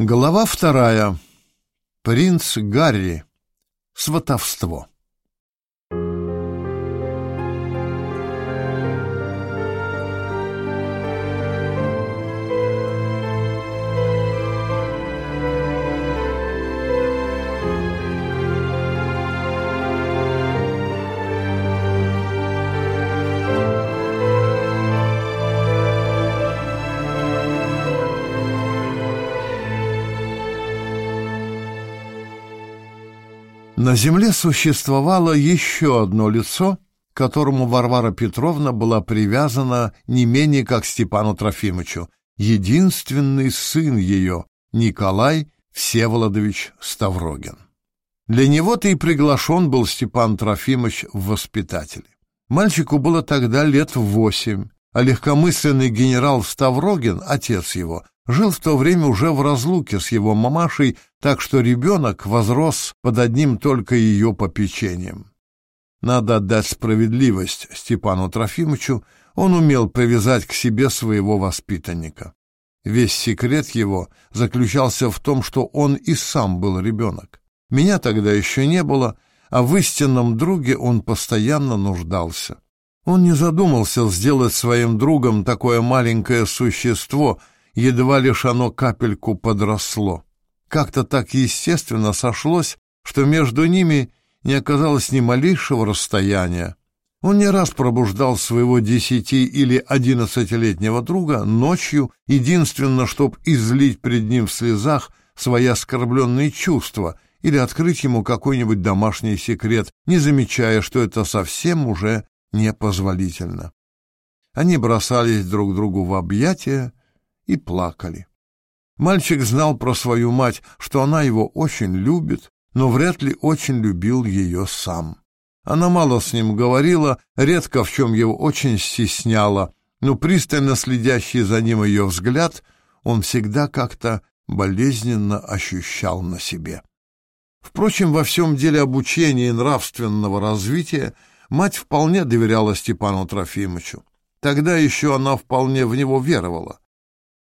Глава вторая. Принц Гарри. Сватовство. На земле существовало еще одно лицо, к которому Варвара Петровна была привязана не менее как Степану Трофимовичу, единственный сын ее, Николай Всеволодович Ставрогин. Для него-то и приглашен был Степан Трофимович в воспитатели. Мальчику было тогда лет восемь, а легкомысленный генерал Ставрогин, отец его, жил в то время уже в разлуке с его мамашей, так что ребенок возрос под одним только ее попечением. Надо отдать справедливость Степану Трофимовичу, он умел привязать к себе своего воспитанника. Весь секрет его заключался в том, что он и сам был ребенок. Меня тогда еще не было, а в истинном друге он постоянно нуждался. Он не задумался сделать своим другом такое маленькое существо — едва лишь оно капельку подросло. Как-то так естественно сошлось, что между ними не оказалось ни малейшего расстояния. Он не раз пробуждал своего десяти- или одиннадцатилетнего друга ночью, единственно, чтобы излить пред ним в слезах свои оскорбленные чувства или открыть ему какой-нибудь домашний секрет, не замечая, что это совсем уже непозволительно. Они бросались друг другу в объятия, и плакали. Мальчик знал про свою мать, что она его очень любит, но вряд ли очень любил ее сам. Она мало с ним говорила, редко в чем его очень стесняла, но пристально следящий за ним ее взгляд он всегда как-то болезненно ощущал на себе. Впрочем, во всем деле обучения и нравственного развития мать вполне доверяла Степану Трофимовичу. Тогда еще она вполне в него веровала.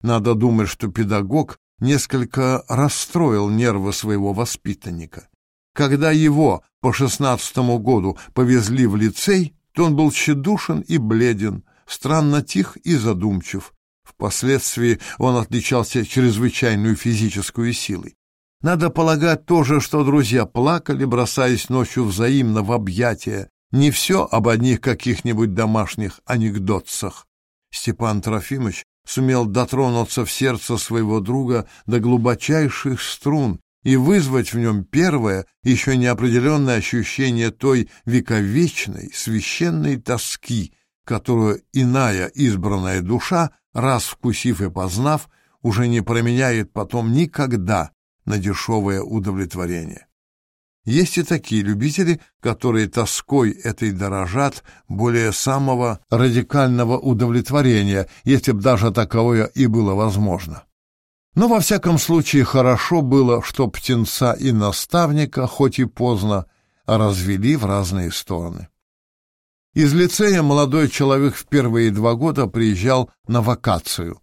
Надо думать, что педагог несколько расстроил нервы своего воспитанника. Когда его по шестнадцатому году повезли в лицей, то он был тщедушен и бледен, странно тих и задумчив. Впоследствии он отличался чрезвычайной физической силой. Надо полагать тоже, что друзья плакали, бросаясь ночью взаимно в объятия. Не все об одних каких-нибудь домашних анекдотцах. Степан Трофимович сумел дотронуться в сердце своего друга до глубочайших струн и вызвать в нем первое, еще неопределенное ощущение той вековечной, священной тоски, которую иная избранная душа, раз вкусив и познав, уже не променяет потом никогда на дешевое удовлетворение. Есть и такие любители, которые тоской этой дорожат более самого радикального удовлетворения, если б даже таковое и было возможно. Но во всяком случае хорошо было, что птенца и наставника, хоть и поздно, развели в разные стороны. Из лицея молодой человек в первые два года приезжал на вакацию.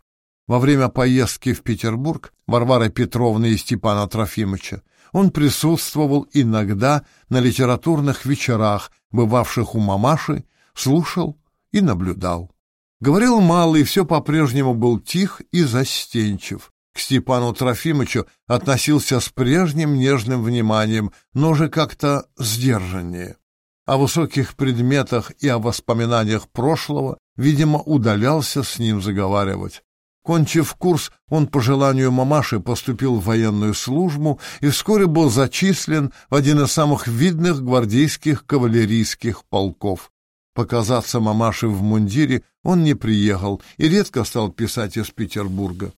Во время поездки в Петербург Варвары Петровны и Степана Трофимовича он присутствовал иногда на литературных вечерах, бывавших у мамаши, слушал и наблюдал. Говорил мало и все по-прежнему был тих и застенчив. К Степану Трофимовичу относился с прежним нежным вниманием, но же как-то сдержаннее. О высоких предметах и о воспоминаниях прошлого, видимо, удалялся с ним заговаривать. Кончив курс, он по желанию мамаши поступил в военную службу и вскоре был зачислен в один из самых видных гвардейских кавалерийских полков. Показаться мамаше в мундире он не приехал и редко стал писать из Петербурга.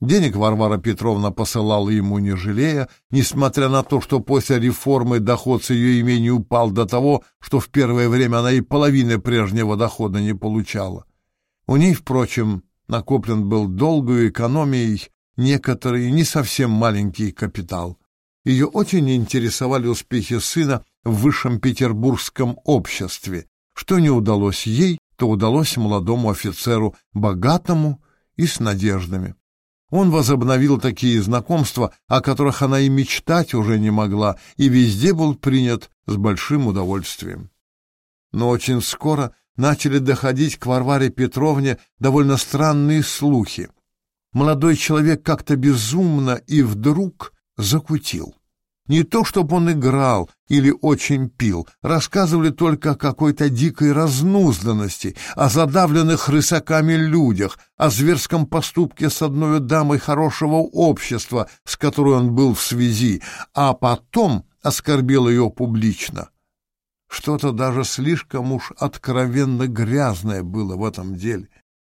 Денег Варвара Петровна посылала ему не жалея, несмотря на то, что после реформы доход с ее имени упал до того, что в первое время она и половины прежнего дохода не получала. У ней, впрочем, накоплен был долгую экономией некоторый не совсем маленький капитал. Ее очень интересовали успехи сына в высшем петербургском обществе. Что не удалось ей, то удалось молодому офицеру, богатому и с надеждами. Он возобновил такие знакомства, о которых она и мечтать уже не могла, и везде был принят с большим удовольствием. Но очень скоро начали доходить к Варваре Петровне довольно странные слухи. Молодой человек как-то безумно и вдруг закутил. Не то, чтобы он играл или очень пил, рассказывали только о какой-то дикой разнузданности, о задавленных рысаками людях, о зверском поступке с одной дамой хорошего общества, с которой он был в связи, а потом оскорбил ее публично. Что-то даже слишком уж откровенно грязное было в этом деле.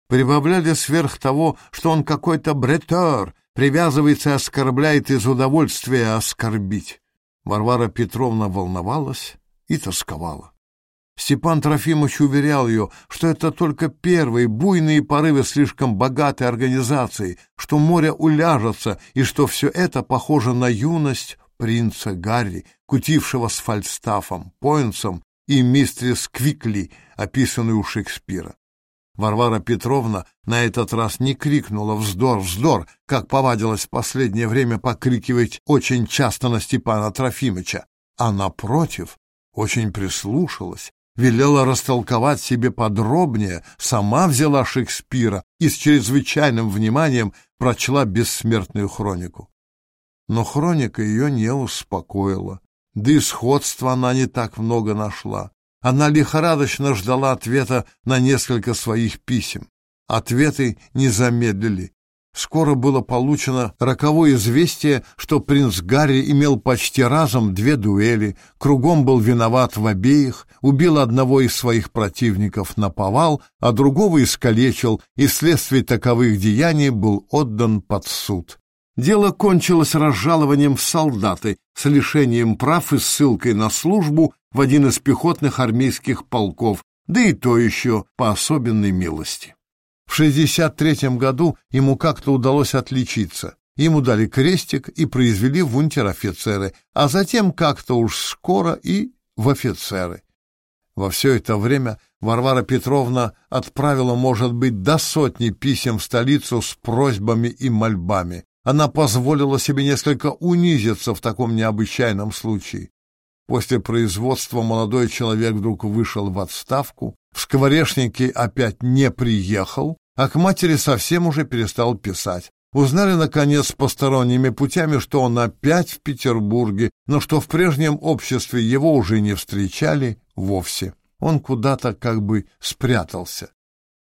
Прибавляли сверх того, что он какой-то бретер, привязывается и оскорбляет из удовольствия оскорбить. Варвара Петровна волновалась и тосковала. Степан Трофимович уверял ее, что это только первые буйные порывы слишком богатой организации, что море уляжется и что все это похоже на юность принца Гарри, кутившего с Фальстафом, Поинсом и мистерс Квикли, описанную у Шекспира. Варвара Петровна на этот раз не крикнула «Вздор, вздор!», как повадилась в последнее время покрикивать очень часто на Степана Трофимыча, а, напротив, очень прислушалась, велела растолковать себе подробнее, сама взяла Шекспира и с чрезвычайным вниманием прочла бессмертную хронику. Но хроника ее не успокоила, да и сходства она не так много нашла. Она лихорадочно ждала ответа на несколько своих писем. Ответы не замедлили. Скоро было получено роковое известие, что принц Гарри имел почти разом две дуэли, кругом был виноват в обеих, убил одного из своих противников на повал, а другого искалечил и вследствие таковых деяний был отдан под суд. Дело кончилось разжалованием в солдаты, с лишением прав и ссылкой на службу в один из пехотных армейских полков, да и то еще по особенной милости. В 63 году ему как-то удалось отличиться. Ему дали крестик и произвели в унтер-офицеры, а затем как-то уж скоро и в офицеры. Во все это время Варвара Петровна отправила, может быть, до сотни писем в столицу с просьбами и мольбами. Она позволила себе несколько унизиться в таком необычайном случае. После производства молодой человек вдруг вышел в отставку, в скворечнике опять не приехал, а к матери совсем уже перестал писать. Узнали, наконец, посторонними путями, что он опять в Петербурге, но что в прежнем обществе его уже не встречали вовсе. Он куда-то как бы спрятался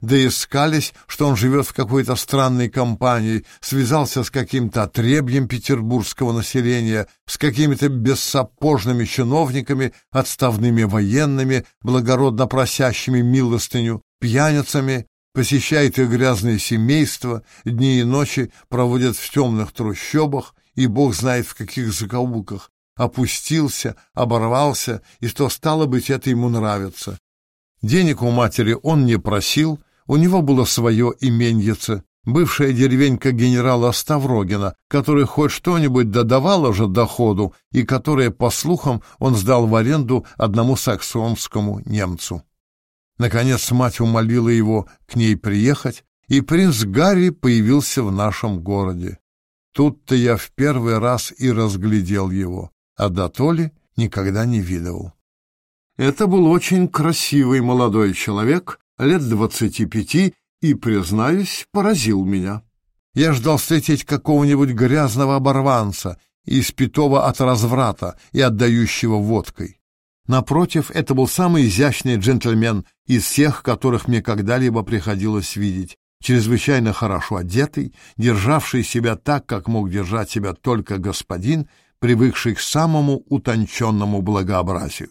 да искались, что он живет в какой-то странной компании, связался с каким-то отребьем петербургского населения, с какими-то бессапожными чиновниками, отставными военными, благородно просящими милостыню, пьяницами, посещает их грязные семейства, дни и ночи проводит в темных трущобах, и бог знает в каких закоулках, опустился, оборвался, и что, стало быть, это ему нравится. Денег у матери он не просил, у него было свое именьице, бывшая деревенька генерала Ставрогина, который хоть что-нибудь додавала же доходу и которое, по слухам, он сдал в аренду одному саксонскому немцу. Наконец мать умолила его к ней приехать, и принц Гарри появился в нашем городе. Тут-то я в первый раз и разглядел его, а до толи никогда не видел. Это был очень красивый молодой человек лет двадцати пяти, и, признаюсь, поразил меня. Я ждал встретить какого-нибудь грязного оборванца, испитого от разврата и отдающего водкой. Напротив, это был самый изящный джентльмен из всех, которых мне когда-либо приходилось видеть, чрезвычайно хорошо одетый, державший себя так, как мог держать себя только господин, привыкший к самому утонченному благообразию.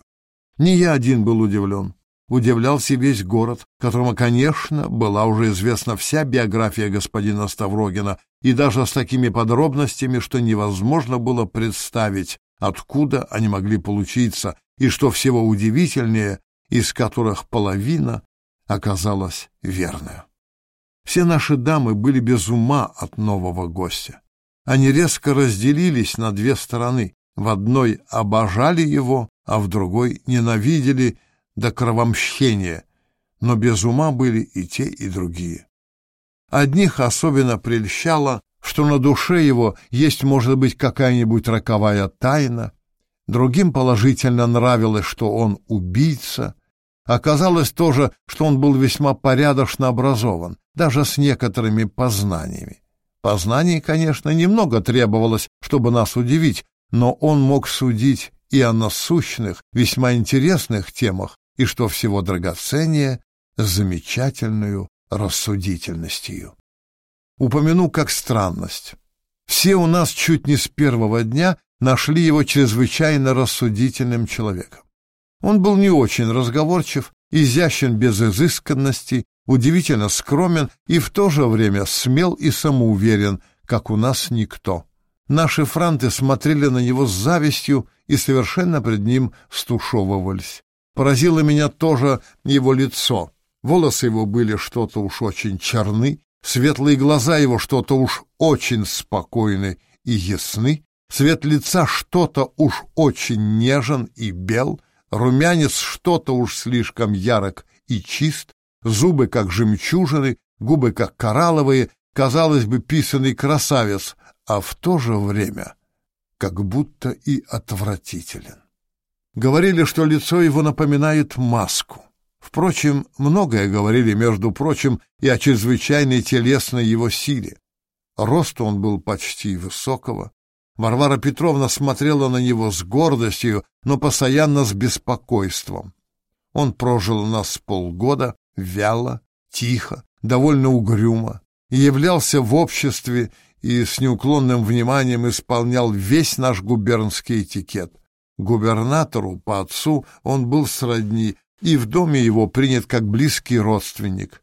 Не я один был удивлен удивлялся весь город, которому, конечно, была уже известна вся биография господина Ставрогина, и даже с такими подробностями, что невозможно было представить, откуда они могли получиться, и что всего удивительнее, из которых половина оказалась верной. Все наши дамы были без ума от нового гостя. Они резко разделились на две стороны. В одной обожали его, а в другой ненавидели до кровомщения, но без ума были и те, и другие. Одних особенно прельщало, что на душе его есть, может быть, какая-нибудь роковая тайна, другим положительно нравилось, что он убийца, оказалось тоже, что он был весьма порядочно образован, даже с некоторыми познаниями. Познаний, конечно, немного требовалось, чтобы нас удивить, но он мог судить и о насущных, весьма интересных темах, и, что всего драгоценнее, замечательную рассудительностью. Упомяну как странность. Все у нас чуть не с первого дня нашли его чрезвычайно рассудительным человеком. Он был не очень разговорчив, изящен без изысканности, удивительно скромен и в то же время смел и самоуверен, как у нас никто. Наши франты смотрели на него с завистью и совершенно пред ним стушевывались. Поразило меня тоже его лицо. Волосы его были что-то уж очень черны, светлые глаза его что-то уж очень спокойны и ясны, цвет лица что-то уж очень нежен и бел, румянец что-то уж слишком ярок и чист, зубы как жемчужины, губы как коралловые, казалось бы, писанный красавец, а в то же время как будто и отвратителен. Говорили, что лицо его напоминает маску. Впрочем, многое говорили, между прочим, и о чрезвычайной телесной его силе. Рост он был почти высокого. Варвара Петровна смотрела на него с гордостью, но постоянно с беспокойством. Он прожил у нас полгода, вяло, тихо, довольно угрюмо, и являлся в обществе и с неуклонным вниманием исполнял весь наш губернский этикет. Губернатору по отцу он был сродни, и в доме его принят как близкий родственник.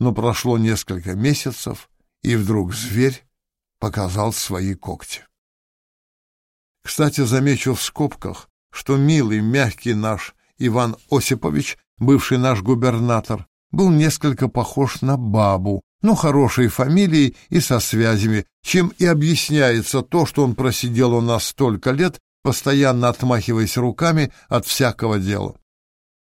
Но прошло несколько месяцев, и вдруг зверь показал свои когти. Кстати, замечу в скобках, что милый, мягкий наш Иван Осипович, бывший наш губернатор, был несколько похож на бабу, но хорошей фамилией и со связями, чем и объясняется то, что он просидел у нас столько лет, постоянно отмахиваясь руками от всякого дела.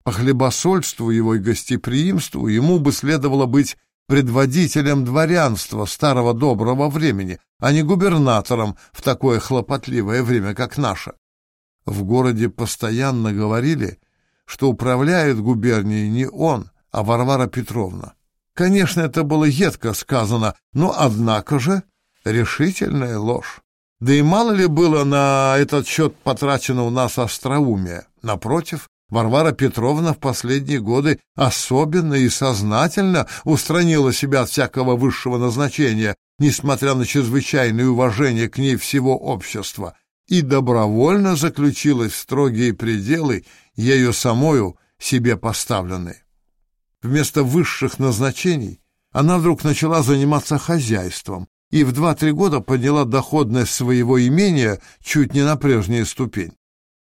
По хлебосольству его и гостеприимству ему бы следовало быть предводителем дворянства старого доброго времени, а не губернатором в такое хлопотливое время, как наше. В городе постоянно говорили, что управляет губернией не он, а Варвара Петровна. Конечно, это было едко сказано, но, однако же, решительная ложь. Да и мало ли было на этот счет потрачено у нас остроумия. Напротив, Варвара Петровна в последние годы особенно и сознательно устранила себя от всякого высшего назначения, несмотря на чрезвычайное уважение к ней всего общества, и добровольно заключилась в строгие пределы, ею самою себе поставленные. Вместо высших назначений она вдруг начала заниматься хозяйством и в два-три года подняла доходность своего имения чуть не на прежнюю ступень.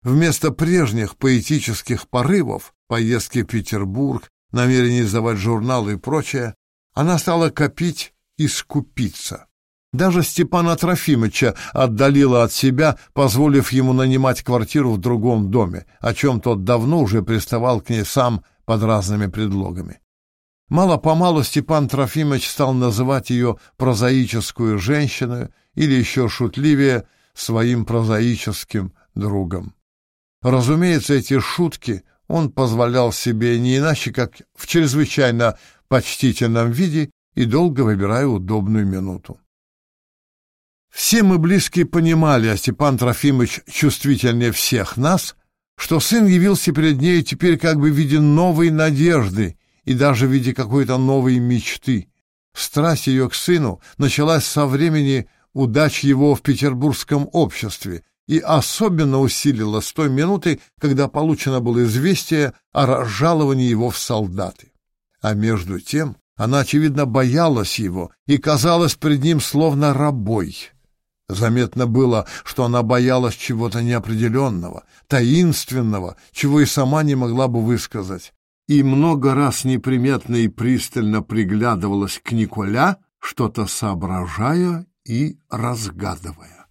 Вместо прежних поэтических порывов, поездки в Петербург, намерение издавать журналы и прочее, она стала копить и скупиться. Даже Степана Трофимовича отдалила от себя, позволив ему нанимать квартиру в другом доме, о чем тот давно уже приставал к ней сам под разными предлогами. Мало-помалу Степан Трофимович стал называть ее прозаическую женщину или еще шутливее своим прозаическим другом. Разумеется, эти шутки он позволял себе не иначе, как в чрезвычайно почтительном виде и долго выбирая удобную минуту. Все мы близкие понимали, а Степан Трофимович чувствительнее всех нас, что сын явился перед ней теперь как бы в виде новой надежды и даже в виде какой-то новой мечты. Страсть ее к сыну началась со времени удач его в петербургском обществе и особенно усилила с той минуты, когда получено было известие о разжаловании его в солдаты. А между тем она, очевидно, боялась его и казалась пред ним словно рабой. Заметно было, что она боялась чего-то неопределенного, таинственного, чего и сама не могла бы высказать. И много раз неприметно и пристально приглядывалась к Николя, что-то соображая и разгадывая.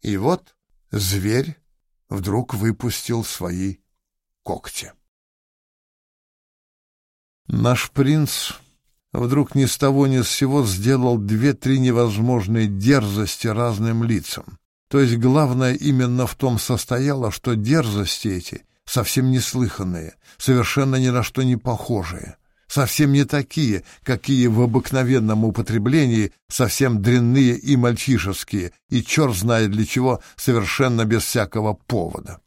И вот зверь вдруг выпустил свои когти. Наш принц вдруг ни с того ни с сего сделал две-три невозможные дерзости разным лицам. То есть главное именно в том состояло, что дерзости эти совсем неслыханные, совершенно ни на что не похожие, совсем не такие, какие в обыкновенном употреблении совсем дрянные и мальчишеские, и черт знает для чего, совершенно без всякого повода.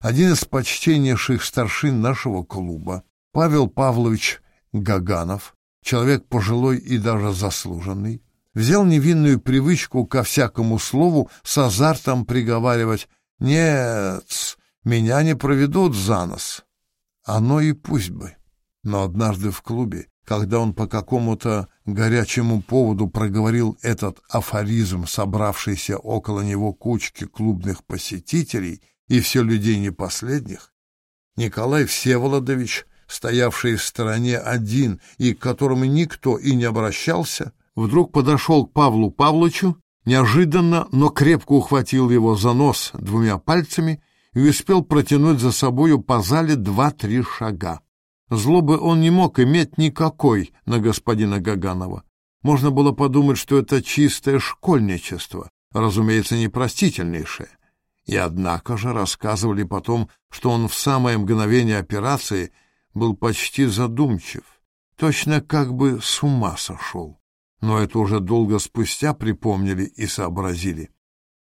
Один из почтеннейших старшин нашего клуба, Павел Павлович Гаганов, человек пожилой и даже заслуженный, взял невинную привычку ко всякому слову с азартом приговаривать «Нет, меня не проведут за нос». Оно и пусть бы. Но однажды в клубе, когда он по какому-то горячему поводу проговорил этот афоризм, собравшийся около него кучки клубных посетителей и все людей не последних, Николай Всеволодович стоявший в стороне один и к которому никто и не обращался, вдруг подошел к Павлу Павловичу, неожиданно, но крепко ухватил его за нос двумя пальцами и успел протянуть за собою по зале два-три шага. Злобы он не мог иметь никакой на господина Гаганова. Можно было подумать, что это чистое школьничество, разумеется, непростительнейшее. И однако же рассказывали потом, что он в самое мгновение операции был почти задумчив, точно как бы с ума сошел. Но это уже долго спустя припомнили и сообразили.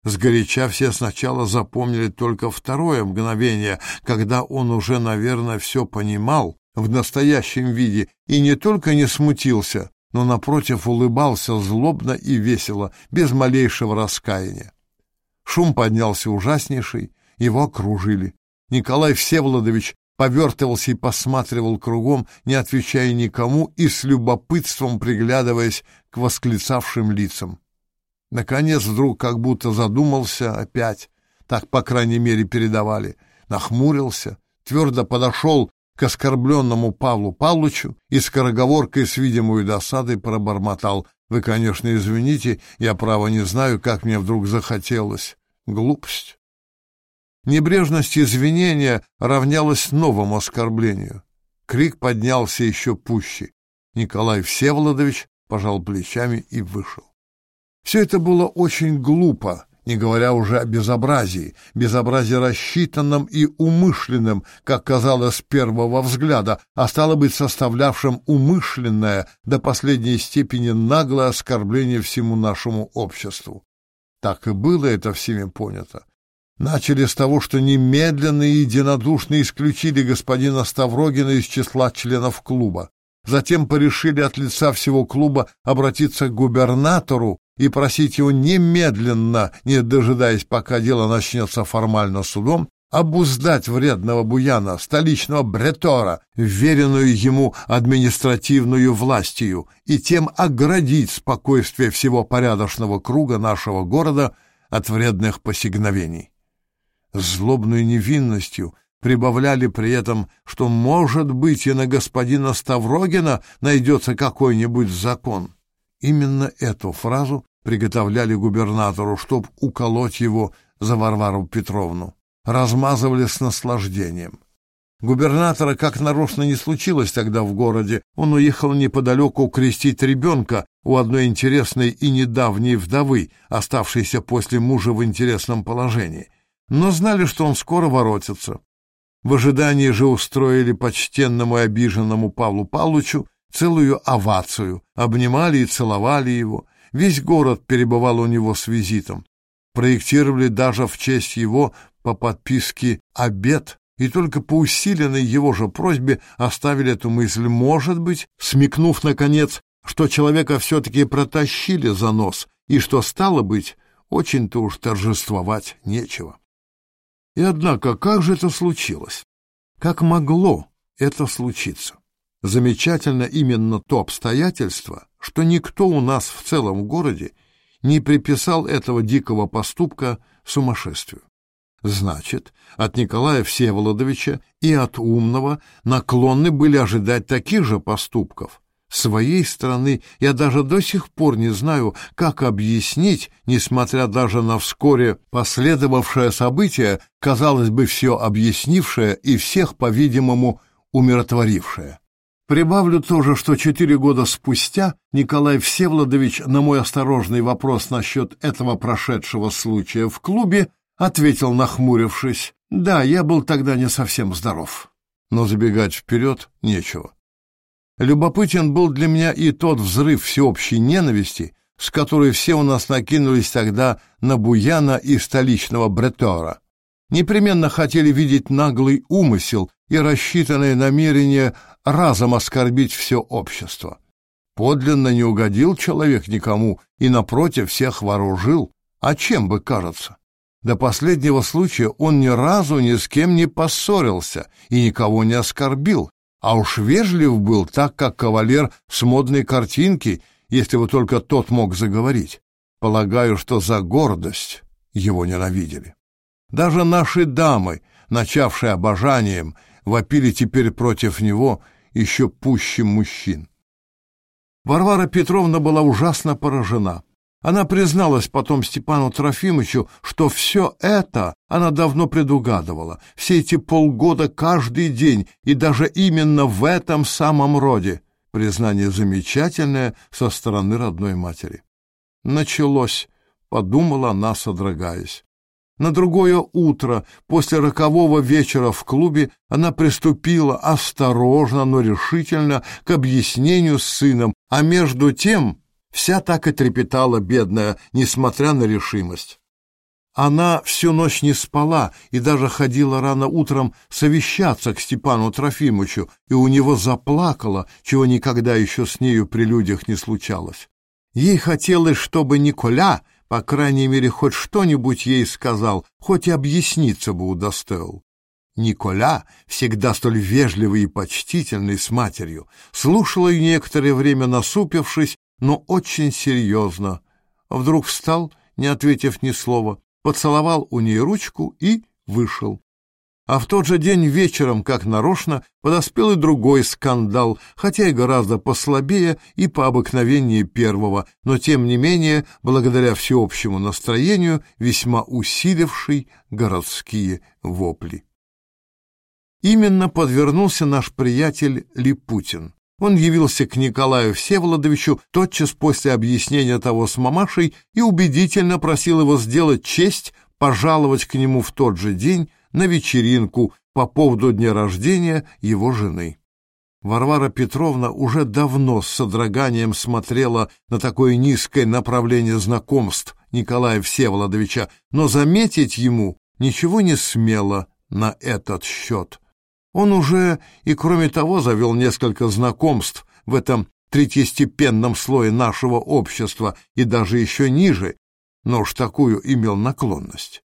Сгоряча все сначала запомнили только второе мгновение, когда он уже, наверное, все понимал в настоящем виде и не только не смутился, но, напротив, улыбался злобно и весело, без малейшего раскаяния. Шум поднялся ужаснейший, его окружили. Николай Всеволодович повертывался и посматривал кругом, не отвечая никому и с любопытством приглядываясь к восклицавшим лицам. Наконец вдруг как будто задумался опять, так, по крайней мере, передавали, нахмурился, твердо подошел к оскорбленному Павлу Павловичу и скороговоркой с видимой досадой пробормотал. «Вы, конечно, извините, я, право, не знаю, как мне вдруг захотелось. Глупость». Небрежность извинения равнялась новому оскорблению. Крик поднялся еще пуще. Николай Всеволодович пожал плечами и вышел. Все это было очень глупо, не говоря уже о безобразии, безобразии рассчитанном и умышленном, как казалось с первого взгляда, а стало быть составлявшим умышленное до последней степени наглое оскорбление всему нашему обществу. Так и было это всеми понято. Начали с того, что немедленно и единодушно исключили господина Ставрогина из числа членов клуба. Затем порешили от лица всего клуба обратиться к губернатору и просить его немедленно, не дожидаясь, пока дело начнется формально судом, обуздать вредного буяна, столичного бретора, веренную ему административную властью, и тем оградить спокойствие всего порядочного круга нашего города от вредных посигновений злобной невинностью, прибавляли при этом, что, может быть, и на господина Ставрогина найдется какой-нибудь закон. Именно эту фразу приготовляли губернатору, чтоб уколоть его за Варвару Петровну. Размазывали с наслаждением. Губернатора как нарочно не случилось тогда в городе. Он уехал неподалеку крестить ребенка у одной интересной и недавней вдовы, оставшейся после мужа в интересном положении но знали, что он скоро воротится. В ожидании же устроили почтенному и обиженному Павлу Павловичу целую овацию, обнимали и целовали его. Весь город перебывал у него с визитом. Проектировали даже в честь его по подписке обед, и только по усиленной его же просьбе оставили эту мысль, может быть, смекнув, наконец, что человека все-таки протащили за нос, и что, стало быть, очень-то уж торжествовать нечего. И однако, как же это случилось? Как могло это случиться? Замечательно именно то обстоятельство, что никто у нас в целом городе не приписал этого дикого поступка сумасшествию. Значит, от Николая Всеволодовича и от умного наклонны были ожидать таких же поступков, своей стороны я даже до сих пор не знаю, как объяснить, несмотря даже на вскоре последовавшее событие, казалось бы, все объяснившее и всех, по-видимому, умиротворившее. Прибавлю тоже, что четыре года спустя Николай Всеволодович на мой осторожный вопрос насчет этого прошедшего случая в клубе ответил, нахмурившись, «Да, я был тогда не совсем здоров». Но забегать вперед нечего. Любопытен был для меня и тот взрыв всеобщей ненависти, с которой все у нас накинулись тогда на Буяна и столичного бретора. Непременно хотели видеть наглый умысел и рассчитанное намерение разом оскорбить все общество. Подлинно не угодил человек никому и, напротив, всех вооружил. А чем бы кажется? До последнего случая он ни разу ни с кем не поссорился и никого не оскорбил, а уж вежлив был так, как кавалер с модной картинки, если бы только тот мог заговорить. Полагаю, что за гордость его ненавидели. Даже наши дамы, начавшие обожанием, вопили теперь против него еще пуще мужчин. Варвара Петровна была ужасно поражена. Она призналась потом Степану Трофимовичу, что все это она давно предугадывала, все эти полгода каждый день, и даже именно в этом самом роде. Признание замечательное со стороны родной матери. Началось, подумала она, содрогаясь. На другое утро, после рокового вечера в клубе, она приступила осторожно, но решительно к объяснению с сыном, а между тем Вся так и трепетала бедная, несмотря на решимость. Она всю ночь не спала и даже ходила рано утром совещаться к Степану Трофимовичу, и у него заплакала, чего никогда еще с нею при людях не случалось. Ей хотелось, чтобы Николя, по крайней мере, хоть что-нибудь ей сказал, хоть и объясниться бы удостоил. Николя, всегда столь вежливый и почтительный с матерью, слушала ее некоторое время насупившись но очень серьезно. Вдруг встал, не ответив ни слова, поцеловал у нее ручку и вышел. А в тот же день вечером, как нарочно, подоспел и другой скандал, хотя и гораздо послабее и по обыкновению первого, но тем не менее, благодаря всеобщему настроению, весьма усиливший городские вопли. Именно подвернулся наш приятель Липутин. Он явился к Николаю Всеволодовичу тотчас после объяснения того с мамашей и убедительно просил его сделать честь пожаловать к нему в тот же день на вечеринку по поводу дня рождения его жены. Варвара Петровна уже давно с содроганием смотрела на такое низкое направление знакомств Николая Всеволодовича, но заметить ему ничего не смела на этот счет. Он уже и, кроме того, завел несколько знакомств в этом третьестепенном слое нашего общества и даже еще ниже, но уж такую имел наклонность.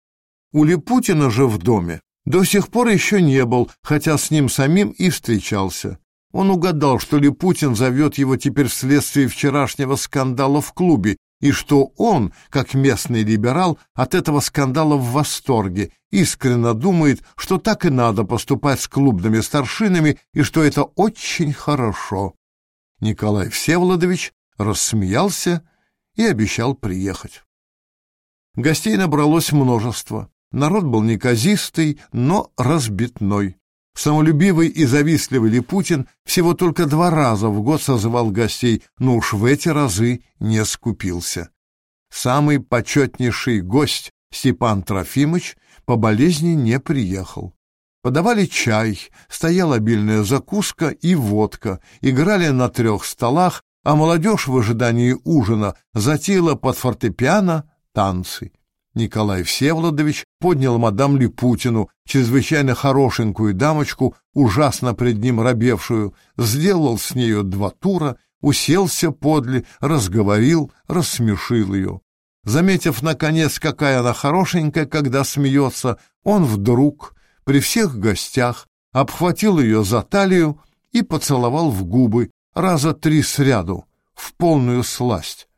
У Липутина же в доме до сих пор еще не был, хотя с ним самим и встречался. Он угадал, что Липутин зовет его теперь вследствие вчерашнего скандала в клубе, и что он, как местный либерал, от этого скандала в восторге, искренне думает, что так и надо поступать с клубными старшинами и что это очень хорошо. Николай Всеволодович рассмеялся и обещал приехать. Гостей набралось множество. Народ был неказистый, но разбитной. Самолюбивый и завистливый Липутин всего только два раза в год созывал гостей, но уж в эти разы не скупился. Самый почетнейший гость, Степан Трофимыч, по болезни не приехал. Подавали чай, стояла обильная закуска и водка, играли на трех столах, а молодежь в ожидании ужина затеяла под фортепиано танцы. Николай Всеволодович поднял мадам Липутину, чрезвычайно хорошенькую дамочку, ужасно пред ним робевшую, сделал с нею два тура, уселся подле, разговорил, рассмешил ее. Заметив, наконец, какая она хорошенькая, когда смеется, он вдруг, при всех гостях, обхватил ее за талию и поцеловал в губы раза три сряду, в полную сласть.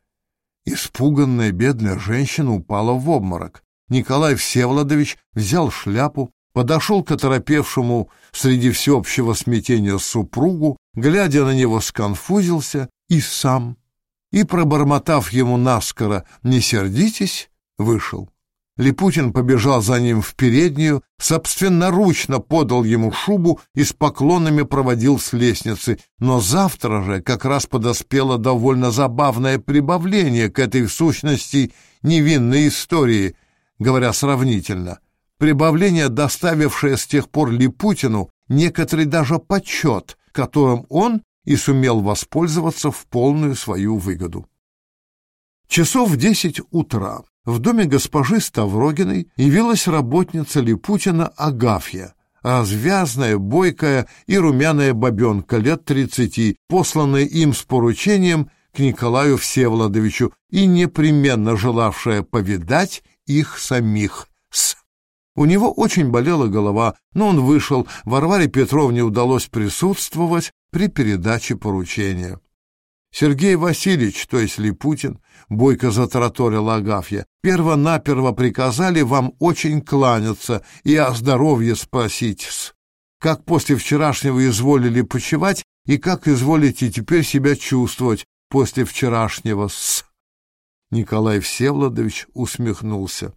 Испуганная бедная женщина упала в обморок. Николай Всеволодович взял шляпу, подошел к оторопевшему среди всеобщего смятения супругу, глядя на него, сконфузился и сам, и, пробормотав ему наскоро «не сердитесь», вышел. Липутин побежал за ним в переднюю, собственноручно подал ему шубу и с поклонами проводил с лестницы. Но завтра же как раз подоспело довольно забавное прибавление к этой в сущности невинной истории, говоря сравнительно. Прибавление, доставившее с тех пор Липутину некоторый даже почет, которым он и сумел воспользоваться в полную свою выгоду. Часов в десять утра в доме госпожи Ставрогиной явилась работница Липутина Агафья, развязная, бойкая и румяная бабенка лет тридцати, посланная им с поручением к Николаю Всеволодовичу и непременно желавшая повидать их самих с. У него очень болела голова, но он вышел, Варваре Петровне удалось присутствовать при передаче поручения. Сергей Васильевич, то есть Липутин, бойко затараторила Агафья, перво-наперво приказали вам очень кланяться и о здоровье спросить Как после вчерашнего изволили почевать и как изволите теперь себя чувствовать после вчерашнего-с? Николай Всеволодович усмехнулся.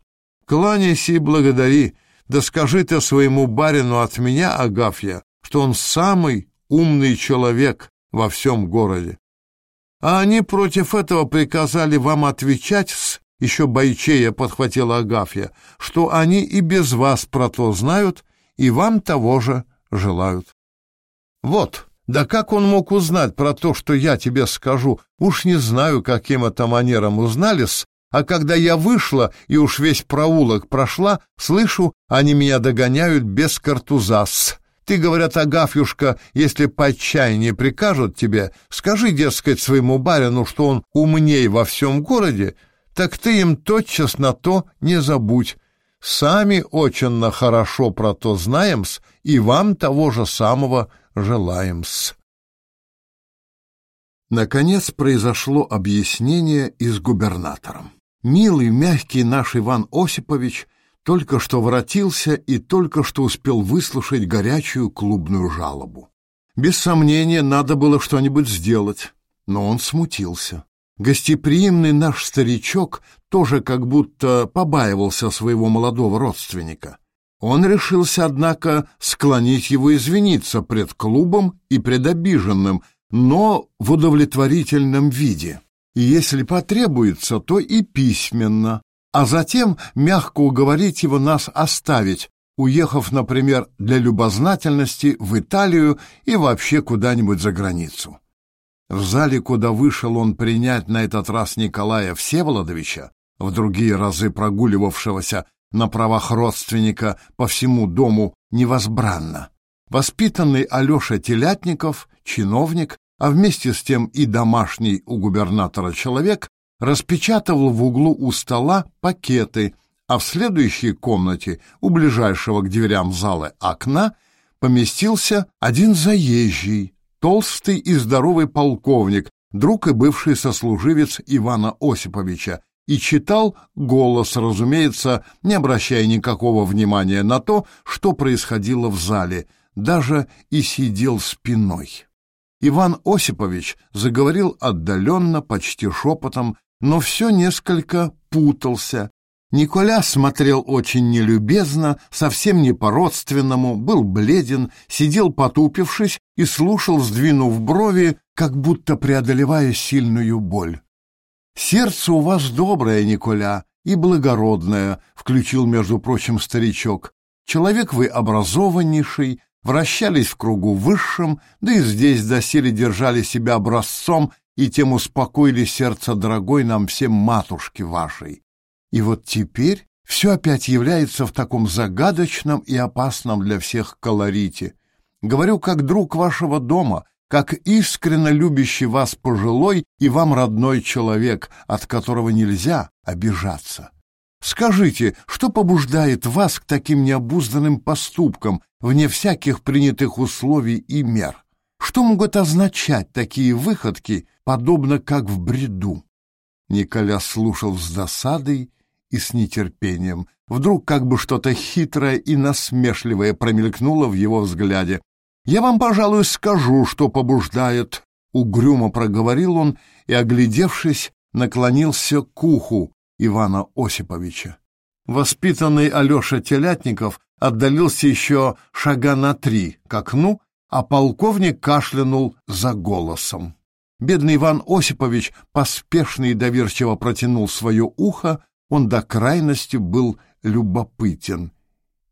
Кланяйся и благодари, да скажи ты своему барину от меня, Агафья, что он самый умный человек во всем городе. А они против этого приказали вам отвечать еще бойчея подхватила Агафья, что они и без вас про то знают и вам того же желают. Вот, да как он мог узнать про то, что я тебе скажу? Уж не знаю, каким это манером узнали-с, а когда я вышла и уж весь проулок прошла, слышу, они меня догоняют без картузас. Ты, говорят, Агафьюшка, если по отчаянию прикажут тебе, скажи, дескать, своему барину, что он умней во всем городе, так ты им тотчас на то не забудь. Сами очень хорошо про то знаем-с, и вам того же самого желаем-с. Наконец произошло объяснение и с губернатором. Милый, мягкий наш Иван Осипович — только что воротился и только что успел выслушать горячую клубную жалобу. Без сомнения, надо было что-нибудь сделать, но он смутился. Гостеприимный наш старичок тоже как будто побаивался своего молодого родственника. Он решился, однако, склонить его извиниться пред клубом и пред обиженным, но в удовлетворительном виде. И если потребуется, то и письменно, а затем мягко уговорить его нас оставить, уехав, например, для любознательности в Италию и вообще куда-нибудь за границу. В зале, куда вышел он принять на этот раз Николая Всеволодовича, в другие разы прогуливавшегося на правах родственника по всему дому невозбранно, воспитанный Алеша Телятников, чиновник, а вместе с тем и домашний у губернатора человек, распечатывал в углу у стола пакеты, а в следующей комнате, у ближайшего к дверям зала окна, поместился один заезжий, толстый и здоровый полковник, друг и бывший сослуживец Ивана Осиповича, и читал голос, разумеется, не обращая никакого внимания на то, что происходило в зале, даже и сидел спиной. Иван Осипович заговорил отдаленно, почти шепотом, но все несколько путался. Николя смотрел очень нелюбезно, совсем не по-родственному, был бледен, сидел потупившись и слушал, сдвинув брови, как будто преодолевая сильную боль. «Сердце у вас доброе, Николя, и благородное», — включил, между прочим, старичок. «Человек вы образованнейший, вращались в кругу высшем, да и здесь доселе держали себя образцом и тем успокоили сердце дорогой нам всем матушки вашей. И вот теперь все опять является в таком загадочном и опасном для всех колорите. Говорю как друг вашего дома, как искренно любящий вас пожилой и вам родной человек, от которого нельзя обижаться. Скажите, что побуждает вас к таким необузданным поступкам, вне всяких принятых условий и мер? Что могут означать такие выходки, подобно как в бреду? Николя слушал с досадой и с нетерпением. Вдруг как бы что-то хитрое и насмешливое промелькнуло в его взгляде. «Я вам, пожалуй, скажу, что побуждает», — угрюмо проговорил он и, оглядевшись, наклонился к уху Ивана Осиповича. Воспитанный Алеша Телятников отдалился еще шага на три к окну, а полковник кашлянул за голосом. Бедный Иван Осипович поспешно и доверчиво протянул свое ухо, он до крайности был любопытен.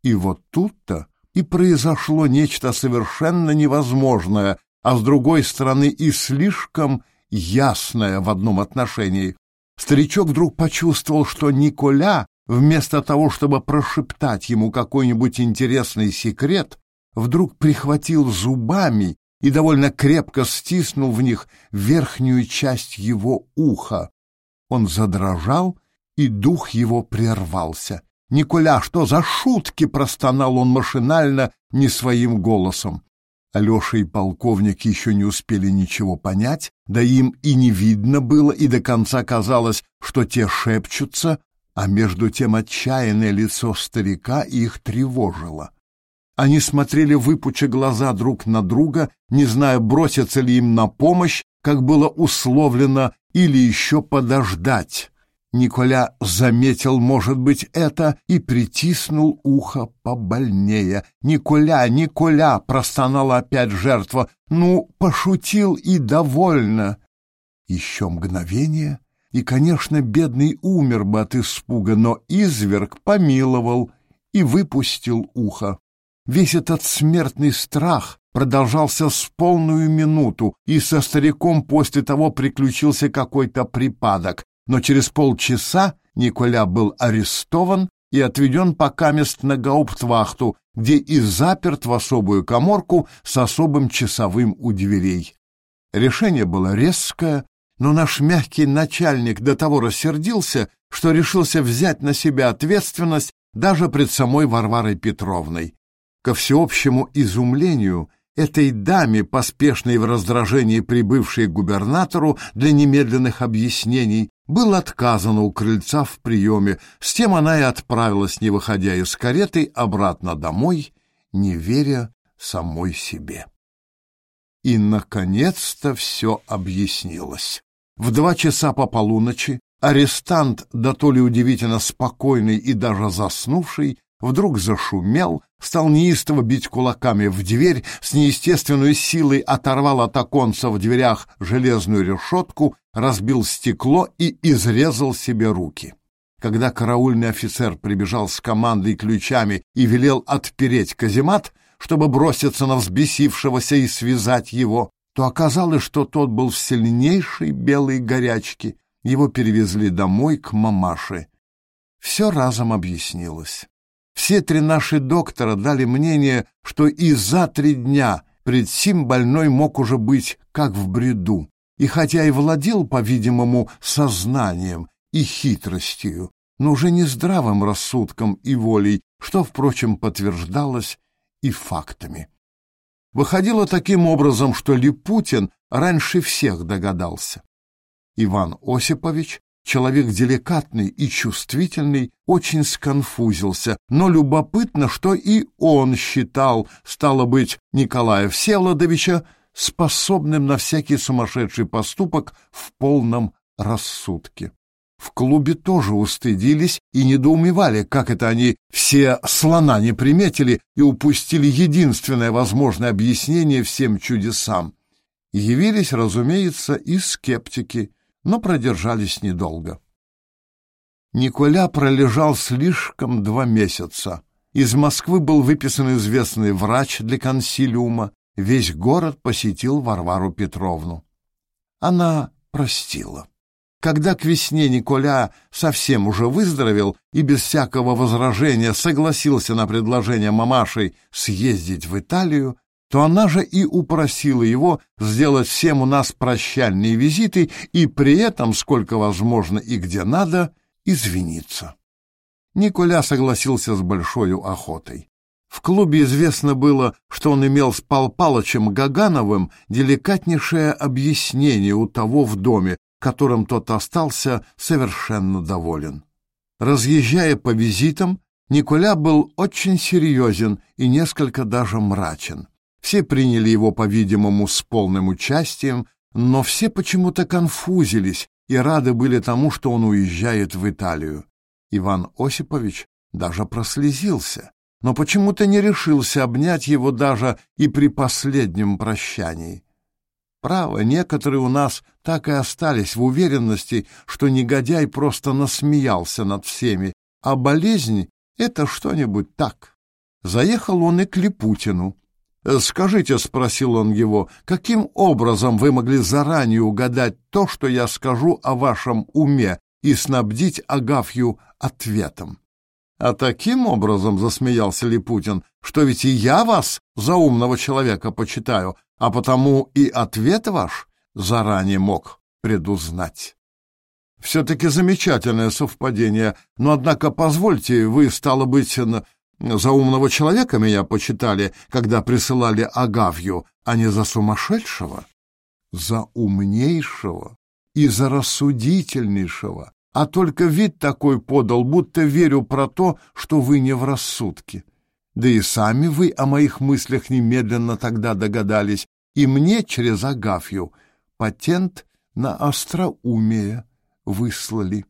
И вот тут-то и произошло нечто совершенно невозможное, а с другой стороны и слишком ясное в одном отношении. Старичок вдруг почувствовал, что Николя, вместо того, чтобы прошептать ему какой-нибудь интересный секрет, вдруг прихватил зубами и довольно крепко стиснул в них верхнюю часть его уха. Он задрожал, и дух его прервался. «Николя, что за шутки?» — простонал он машинально, не своим голосом. Алеша и полковник еще не успели ничего понять, да им и не видно было, и до конца казалось, что те шепчутся, а между тем отчаянное лицо старика их тревожило. Они смотрели, выпуча глаза друг на друга, не зная, броситься ли им на помощь, как было условлено, или еще подождать. Николя заметил, может быть, это, и притиснул ухо побольнее. «Николя, Николя!» — простонала опять жертва. «Ну, пошутил и довольно!» Еще мгновение, и, конечно, бедный умер бы от испуга, но изверг помиловал и выпустил ухо. Весь этот смертный страх продолжался с полную минуту, и со стариком после того приключился какой-то припадок но через полчаса Николя был арестован и отведен покамест на гауптвахту, где и заперт в особую коморку с особым часовым у дверей. Решение было резкое, но наш мягкий начальник до того рассердился, что решился взять на себя ответственность даже пред самой Варварой Петровной. Ко всеобщему изумлению этой даме, поспешной в раздражении прибывшей к губернатору для немедленных объяснений, было отказано у крыльца в приеме, с тем она и отправилась, не выходя из кареты, обратно домой, не веря самой себе. И, наконец-то, все объяснилось. В два часа по полуночи арестант, да то ли удивительно спокойный и даже заснувший, вдруг зашумел, стал неистово бить кулаками в дверь, с неестественной силой оторвал от оконца в дверях железную решетку, разбил стекло и изрезал себе руки. Когда караульный офицер прибежал с командой ключами и велел отпереть каземат, чтобы броситься на взбесившегося и связать его, то оказалось, что тот был в сильнейшей белой горячке. Его перевезли домой к мамаше. Все разом объяснилось. Все три наши доктора дали мнение, что и за три дня пред сим больной мог уже быть как в бреду, и хотя и владел, по-видимому, сознанием и хитростью, но уже не здравым рассудком и волей, что, впрочем, подтверждалось и фактами. Выходило таким образом, что Липутин раньше всех догадался. Иван Осипович Человек деликатный и чувствительный очень сконфузился, но любопытно, что и он считал, стало быть, Николая Всеволодовича способным на всякий сумасшедший поступок в полном рассудке. В клубе тоже устыдились и недоумевали, как это они все слона не приметили и упустили единственное возможное объяснение всем чудесам. Явились, разумеется, и скептики – но продержались недолго. Николя пролежал слишком два месяца. Из Москвы был выписан известный врач для консилиума. Весь город посетил Варвару Петровну. Она простила. Когда к весне Николя совсем уже выздоровел и без всякого возражения согласился на предложение мамашей съездить в Италию, то она же и упросила его сделать всем у нас прощальные визиты и при этом, сколько возможно и где надо, извиниться. Николя согласился с большой охотой. В клубе известно было, что он имел с Пал Палычем Гагановым деликатнейшее объяснение у того в доме, которым тот остался совершенно доволен. Разъезжая по визитам, Николя был очень серьезен и несколько даже мрачен. Все приняли его, по-видимому, с полным участием, но все почему-то конфузились и рады были тому, что он уезжает в Италию. Иван Осипович даже прослезился, но почему-то не решился обнять его даже и при последнем прощании. Право, некоторые у нас так и остались в уверенности, что негодяй просто насмеялся над всеми, а болезнь — это что-нибудь так. Заехал он и к Липутину. «Скажите», — спросил он его, — «каким образом вы могли заранее угадать то, что я скажу о вашем уме, и снабдить Агафью ответом?» «А таким образом», — засмеялся Липутин, — «что ведь и я вас за умного человека почитаю, а потому и ответ ваш заранее мог предузнать». «Все-таки замечательное совпадение, но, однако, позвольте, вы, стало быть, за умного человека меня почитали, когда присылали Агавью, а не за сумасшедшего? За умнейшего и за рассудительнейшего, а только вид такой подал, будто верю про то, что вы не в рассудке. Да и сами вы о моих мыслях немедленно тогда догадались, и мне через Агафью патент на остроумие выслали.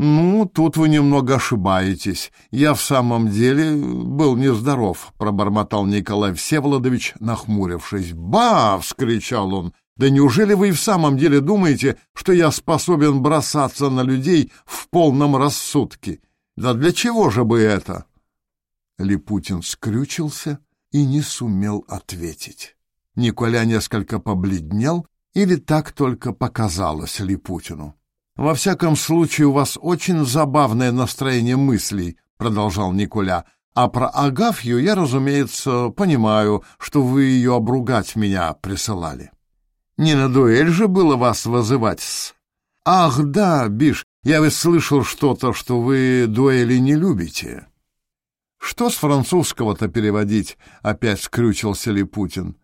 «Ну, тут вы немного ошибаетесь. Я в самом деле был нездоров», — пробормотал Николай Всеволодович, нахмурившись. «Ба!» — вскричал он. «Да неужели вы и в самом деле думаете, что я способен бросаться на людей в полном рассудке? Да для чего же бы это?» Липутин скрючился и не сумел ответить. Николя несколько побледнел, или так только показалось Липутину. «Во всяком случае, у вас очень забавное настроение мыслей», — продолжал Николя. «А про Агафью я, разумеется, понимаю, что вы ее обругать меня присылали». «Не на дуэль же было вас вызывать-с?» «Ах, да, Биш, я ведь слышал что-то, что вы дуэли не любите». «Что с французского-то переводить?» — опять скрючился Липутин.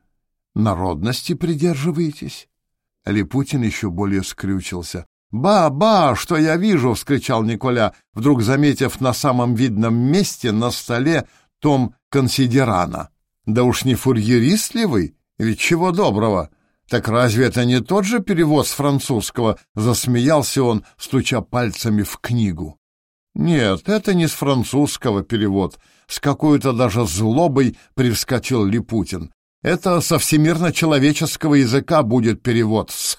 «Народности придерживаетесь?» Липутин еще более скрючился. «Ба-ба, что я вижу!» — вскричал Николя, вдруг заметив на самом видном месте на столе том консидерана. «Да уж не фурьерист ли вы? Ведь чего доброго!» «Так разве это не тот же перевод с французского?» — засмеялся он, стуча пальцами в книгу. «Нет, это не с французского перевод. С какой-то даже злобой привскочил Липутин. Это со всемирно-человеческого языка будет перевод с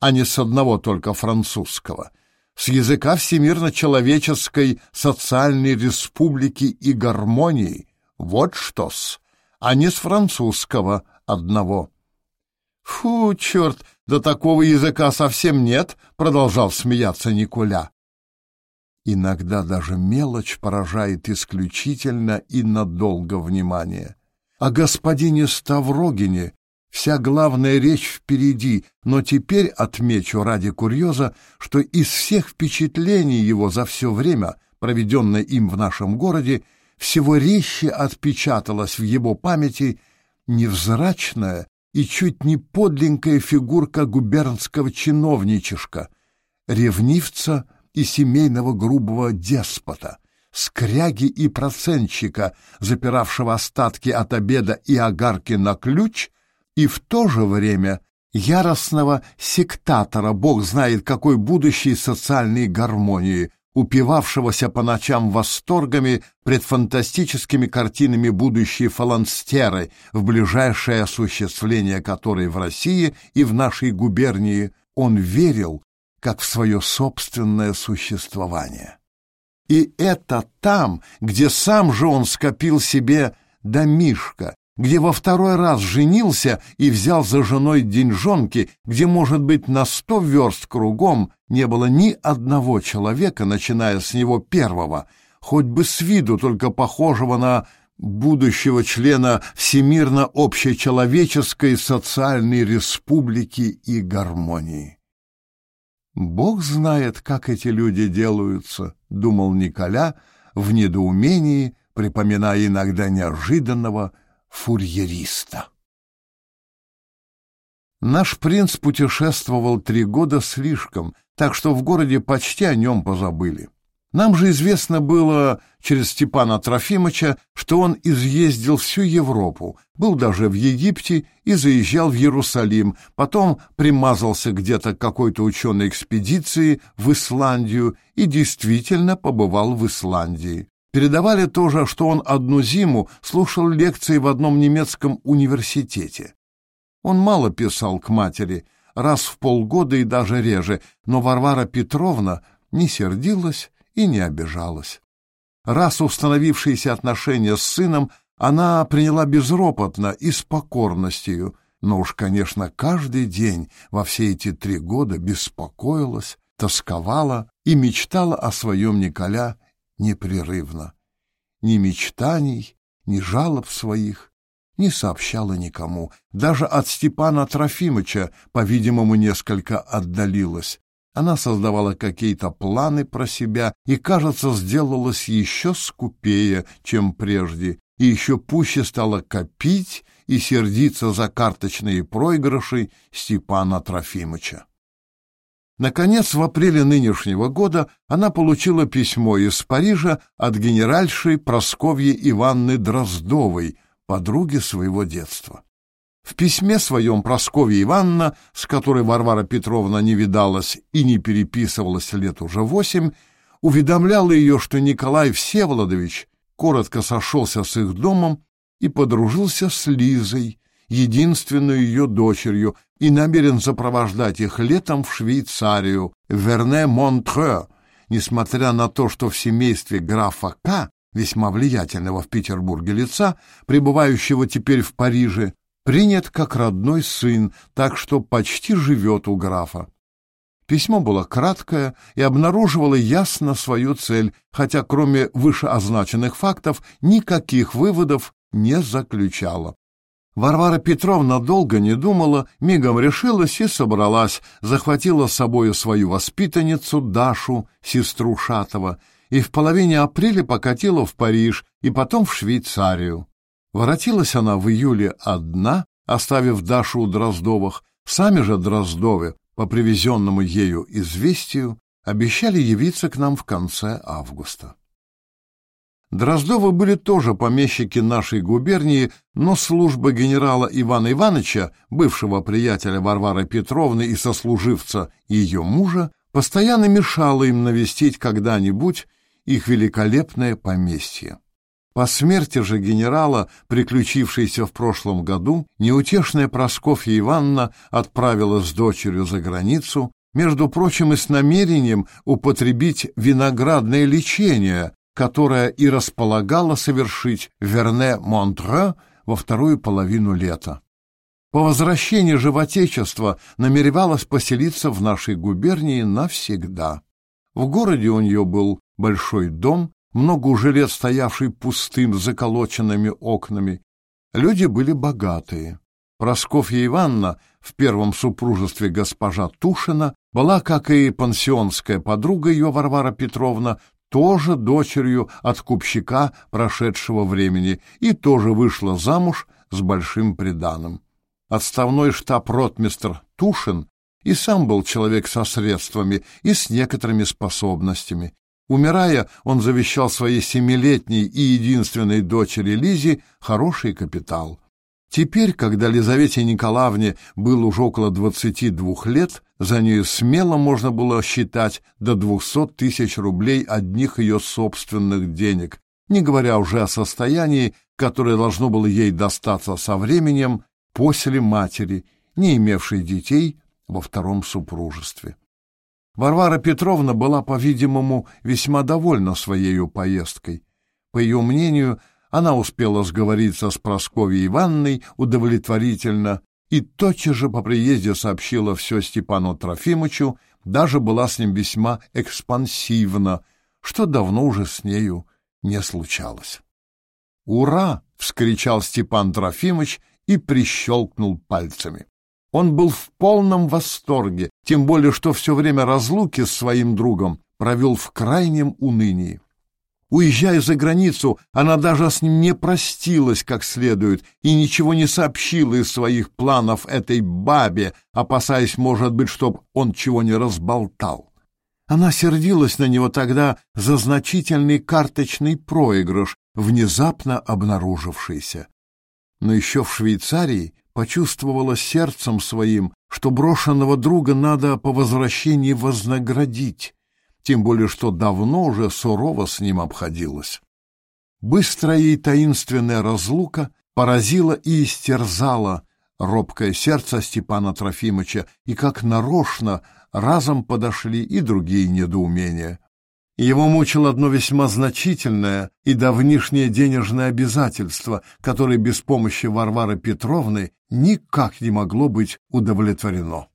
а не с одного только французского, с языка всемирно-человеческой социальной республики и гармонии, вот что-с, а не с французского одного. «Фу, черт, да такого языка совсем нет», — продолжал смеяться Николя. Иногда даже мелочь поражает исключительно и надолго внимание. О господине Ставрогине Вся главная речь впереди, но теперь отмечу ради курьеза, что из всех впечатлений его за все время, проведенное им в нашем городе, всего резче отпечаталась в его памяти невзрачная и чуть не подленькая фигурка губернского чиновничишка, ревнивца и семейного грубого деспота, скряги и процентчика, запиравшего остатки от обеда и огарки на ключ — и в то же время яростного сектатора, бог знает какой будущей социальной гармонии, упивавшегося по ночам восторгами пред фантастическими картинами будущей фаланстеры, в ближайшее осуществление которой в России и в нашей губернии он верил, как в свое собственное существование. И это там, где сам же он скопил себе домишко, где во второй раз женился и взял за женой деньжонки, где, может быть, на сто верст кругом не было ни одного человека, начиная с него первого, хоть бы с виду только похожего на будущего члена Всемирно общечеловеческой социальной республики и гармонии. Бог знает, как эти люди делаются, думал Николя в недоумении, припоминая иногда неожиданного фурьериста. Наш принц путешествовал три года слишком, так что в городе почти о нем позабыли. Нам же известно было через Степана Трофимовича, что он изъездил всю Европу, был даже в Египте и заезжал в Иерусалим, потом примазался где-то к какой-то ученой экспедиции в Исландию и действительно побывал в Исландии. Передавали тоже, что он одну зиму слушал лекции в одном немецком университете. Он мало писал к матери, раз в полгода и даже реже, но Варвара Петровна не сердилась и не обижалась. Раз установившиеся отношения с сыном она приняла безропотно и с покорностью, но уж, конечно, каждый день во все эти три года беспокоилась, тосковала и мечтала о своем Николя непрерывно. Ни мечтаний, ни жалоб своих не сообщала никому. Даже от Степана Трофимыча, по-видимому, несколько отдалилась. Она создавала какие-то планы про себя и, кажется, сделалась еще скупее, чем прежде, и еще пуще стала копить и сердиться за карточные проигрыши Степана Трофимыча. Наконец, в апреле нынешнего года она получила письмо из Парижа от генеральши Просковьи Ивановны Дроздовой, подруги своего детства. В письме своем Прасковья Ивановна, с которой Варвара Петровна не видалась и не переписывалась лет уже восемь, уведомляла ее, что Николай Всеволодович коротко сошелся с их домом и подружился с Лизой, единственной ее дочерью, и намерен сопровождать их летом в Швейцарию, Верне-Монтре, несмотря на то, что в семействе графа К, весьма влиятельного в Петербурге лица, пребывающего теперь в Париже, принят как родной сын, так что почти живет у графа. Письмо было краткое и обнаруживало ясно свою цель, хотя кроме вышеозначенных фактов никаких выводов не заключало. Варвара Петровна долго не думала, мигом решилась и собралась, захватила с собою свою воспитанницу Дашу, сестру Шатова, и в половине апреля покатила в Париж и потом в Швейцарию. Воротилась она в июле одна, оставив Дашу у Дроздовых. Сами же Дроздовы, по привезенному ею известию, обещали явиться к нам в конце августа. Дроздовы были тоже помещики нашей губернии, но служба генерала Ивана Ивановича, бывшего приятеля Варвары Петровны и сослуживца ее мужа, постоянно мешала им навестить когда-нибудь их великолепное поместье. По смерти же генерала, приключившейся в прошлом году, неутешная Просковья Ивановна отправилась с дочерью за границу, между прочим, и с намерением употребить виноградное лечение, которое и располагала совершить Верне-Монтре во вторую половину лета. По возвращении же в Отечество намеревалась поселиться в нашей губернии навсегда. В городе у нее был большой дом, много уже лет стоявший пустым, с заколоченными окнами. Люди были богатые. Просковья Ивановна в первом супружестве госпожа Тушина была, как и пансионская подруга ее Варвара Петровна, тоже дочерью откупщика прошедшего времени и тоже вышла замуж с большим приданым. Отставной штаб-ротмистр Тушин и сам был человек со средствами и с некоторыми способностями, Умирая, он завещал своей семилетней и единственной дочери Лизе хороший капитал. Теперь, когда Лизавете Николаевне было уже около двадцати двух лет, за нее смело можно было считать до двухсот тысяч рублей одних ее собственных денег, не говоря уже о состоянии, которое должно было ей достаться со временем после матери, не имевшей детей во втором супружестве. Варвара Петровна была, по-видимому, весьма довольна своей поездкой. По ее мнению, она успела сговориться с Прасковьей Ивановной удовлетворительно и тотчас же по приезде сообщила все Степану Трофимовичу, даже была с ним весьма экспансивна, что давно уже с нею не случалось. «Ура!» — вскричал Степан Трофимович и прищелкнул пальцами. Он был в полном восторге, тем более что все время разлуки с своим другом провел в крайнем унынии. Уезжая за границу, она даже с ним не простилась как следует и ничего не сообщила из своих планов этой бабе, опасаясь, может быть, чтоб он чего не разболтал. Она сердилась на него тогда за значительный карточный проигрыш, внезапно обнаружившийся. Но еще в Швейцарии почувствовала сердцем своим, что брошенного друга надо по возвращении вознаградить, тем более что давно уже сурово с ним обходилась. Быстрая и таинственная разлука поразила и истерзала робкое сердце Степана Трофимовича, и как нарочно разом подошли и другие недоумения. Его мучило одно весьма значительное и давнишнее денежное обязательство, которое без помощи Варвары Петровны никак не могло быть удовлетворено.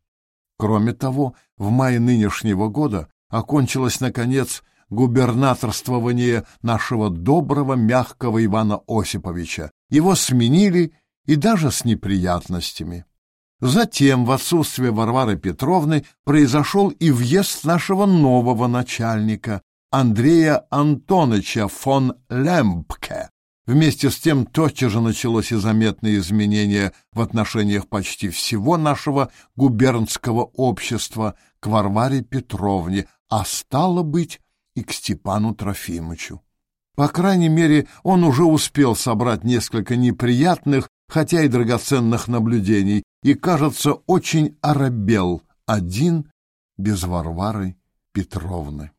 Кроме того, в мае нынешнего года окончилось, наконец, губернаторствование нашего доброго, мягкого Ивана Осиповича. Его сменили и даже с неприятностями. Затем, в отсутствие Варвары Петровны, произошел и въезд нашего нового начальника, Андрея Антоновича фон Лемпке. Вместе с тем тотчас же началось и заметное изменение в отношениях почти всего нашего губернского общества к Варваре Петровне, а стало быть и к Степану Трофимовичу. По крайней мере, он уже успел собрать несколько неприятных, хотя и драгоценных наблюдений, и, кажется, очень оробел один без Варвары Петровны.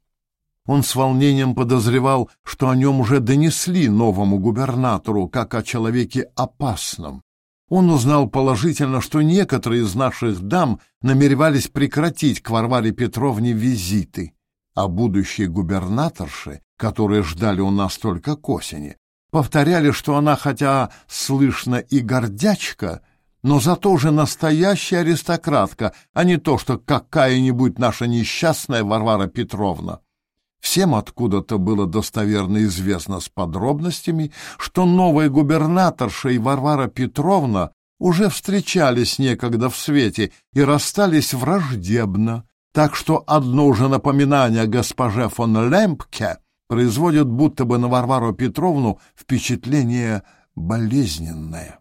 Он с волнением подозревал, что о нем уже донесли новому губернатору, как о человеке опасном. Он узнал положительно, что некоторые из наших дам намеревались прекратить к Варваре Петровне визиты, а будущие губернаторши, которые ждали у нас только к осени, повторяли, что она хотя слышно и гордячка, но зато уже настоящая аристократка, а не то, что какая-нибудь наша несчастная Варвара Петровна. Всем откуда-то было достоверно известно с подробностями, что новая губернаторша и Варвара Петровна уже встречались некогда в свете и расстались враждебно, так что одно уже напоминание о госпоже фон Лемпке производит будто бы на Варвару Петровну впечатление болезненное.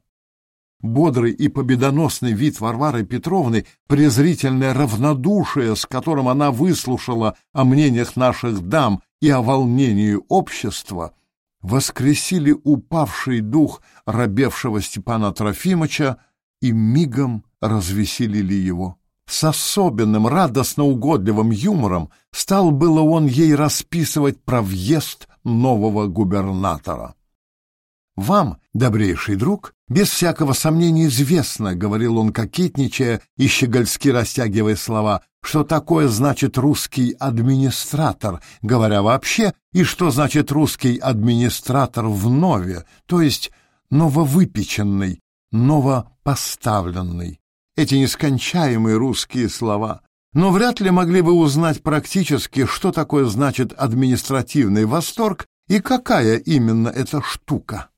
Бодрый и победоносный вид Варвары Петровны, презрительное равнодушие, с которым она выслушала о мнениях наших дам и о волнении общества, воскресили упавший дух робевшего Степана Трофимовича и мигом развеселили его. С особенным радостно-угодливым юмором стал было он ей расписывать про въезд нового губернатора. «Вам, добрейший друг, без всякого сомнения известно, — говорил он, кокетничая и щегольски растягивая слова, — что такое значит русский администратор, говоря вообще, и что значит русский администратор в нове, то есть нововыпеченный, новопоставленный. Эти нескончаемые русские слова. Но вряд ли могли бы узнать практически, что такое значит административный восторг и какая именно эта штука.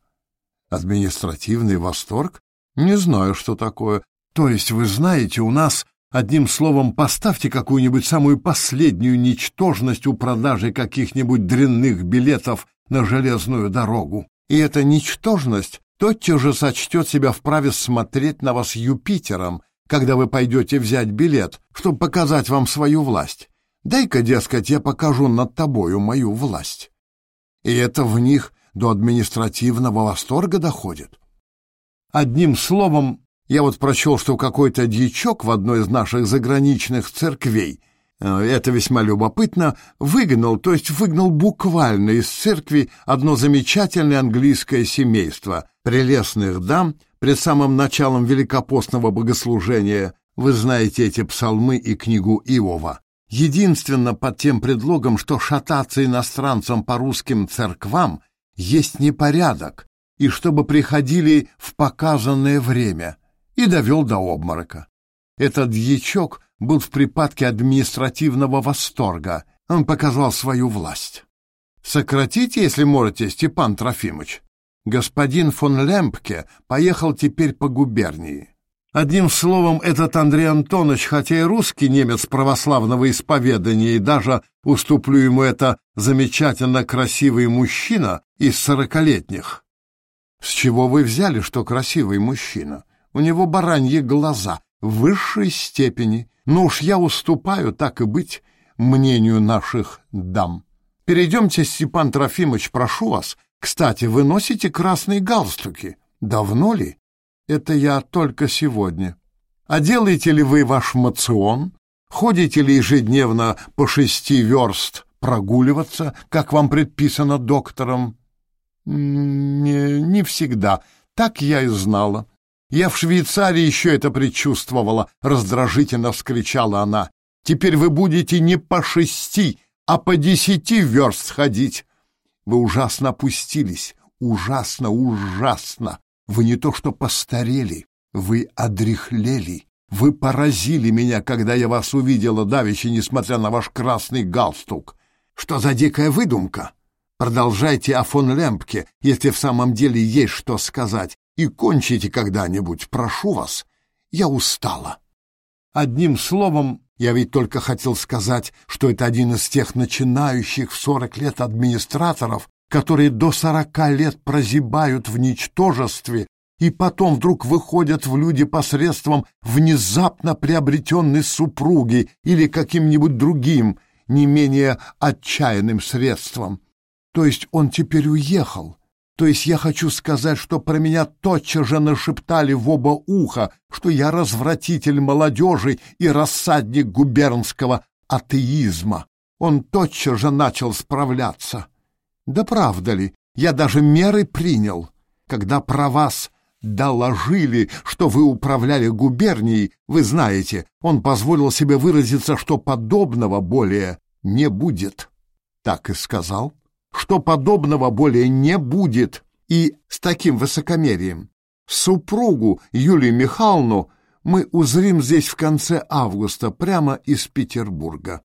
Административный восторг? Не знаю, что такое. То есть, вы знаете, у нас, одним словом, поставьте какую-нибудь самую последнюю ничтожность у продажи каких-нибудь дрянных билетов на железную дорогу. И эта ничтожность тотчас же сочтет себя вправе смотреть на вас Юпитером, когда вы пойдете взять билет, чтобы показать вам свою власть. Дай-ка, дескать, я покажу над тобою мою власть. И это в них до административного восторга доходит. Одним словом, я вот прочел, что какой-то дьячок в одной из наших заграничных церквей, э, это весьма любопытно, выгнал, то есть выгнал буквально из церкви одно замечательное английское семейство, прелестных дам, пред самым началом великопостного богослужения. Вы знаете эти псалмы и книгу Иова. Единственно под тем предлогом, что шататься иностранцам по русским церквам есть непорядок, и чтобы приходили в показанное время, и довел до обморока. Этот дьячок был в припадке административного восторга, он показал свою власть. Сократите, если можете, Степан Трофимович. Господин фон Лемпке поехал теперь по губернии. Одним словом, этот Андрей Антонович, хотя и русский немец православного исповедания, и даже, уступлю ему это, замечательно красивый мужчина из сорокалетних. С чего вы взяли, что красивый мужчина? У него бараньи глаза, в высшей степени. Но уж я уступаю, так и быть. мнению наших дам. Перейдемте, Степан Трофимович, прошу вас. Кстати, вы носите красные галстуки. Давно ли? Это я только сегодня. А делаете ли вы ваш мацион? Ходите ли ежедневно по шести верст прогуливаться, как вам предписано доктором? Не, не всегда. Так я и знала. Я в Швейцарии еще это предчувствовала, раздражительно вскричала она. Теперь вы будете не по шести, а по десяти верст ходить. Вы ужасно опустились, ужасно, ужасно. Вы не то что постарели, вы одряхлели. Вы поразили меня, когда я вас увидела давеча, несмотря на ваш красный галстук. Что за дикая выдумка? Продолжайте о фон Лемпке, если в самом деле есть что сказать, и кончите когда-нибудь, прошу вас. Я устала. Одним словом, я ведь только хотел сказать, что это один из тех начинающих в сорок лет администраторов, которые до сорока лет прозябают в ничтожестве и потом вдруг выходят в люди посредством внезапно приобретенной супруги или каким-нибудь другим, не менее отчаянным средством. То есть он теперь уехал, то есть я хочу сказать, что про меня тотчас же нашептали в оба уха, что я развратитель молодежи и рассадник губернского атеизма. Он тотчас же начал справляться. Да правда ли, я даже меры принял. Когда про вас доложили, что вы управляли губернией, вы знаете, он позволил себе выразиться, что подобного более не будет. Так и сказал что подобного более не будет, и с таким высокомерием. Супругу Юлию Михайловну мы узрим здесь в конце августа, прямо из Петербурга.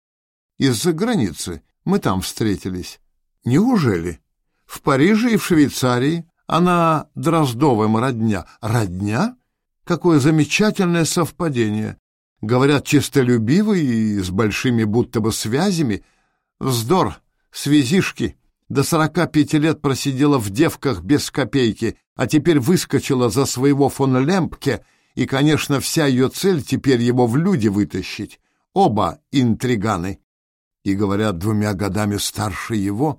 Из-за границы мы там встретились. Неужели? В Париже и в Швейцарии она Дроздовым родня. Родня? Какое замечательное совпадение. Говорят, чистолюбивый и с большими будто бы связями. Вздор, связишки. До сорока пяти лет просидела в девках без копейки, а теперь выскочила за своего фон Лемпке, и, конечно, вся ее цель теперь его в люди вытащить. Оба интриганы. И, говорят, двумя годами старше его.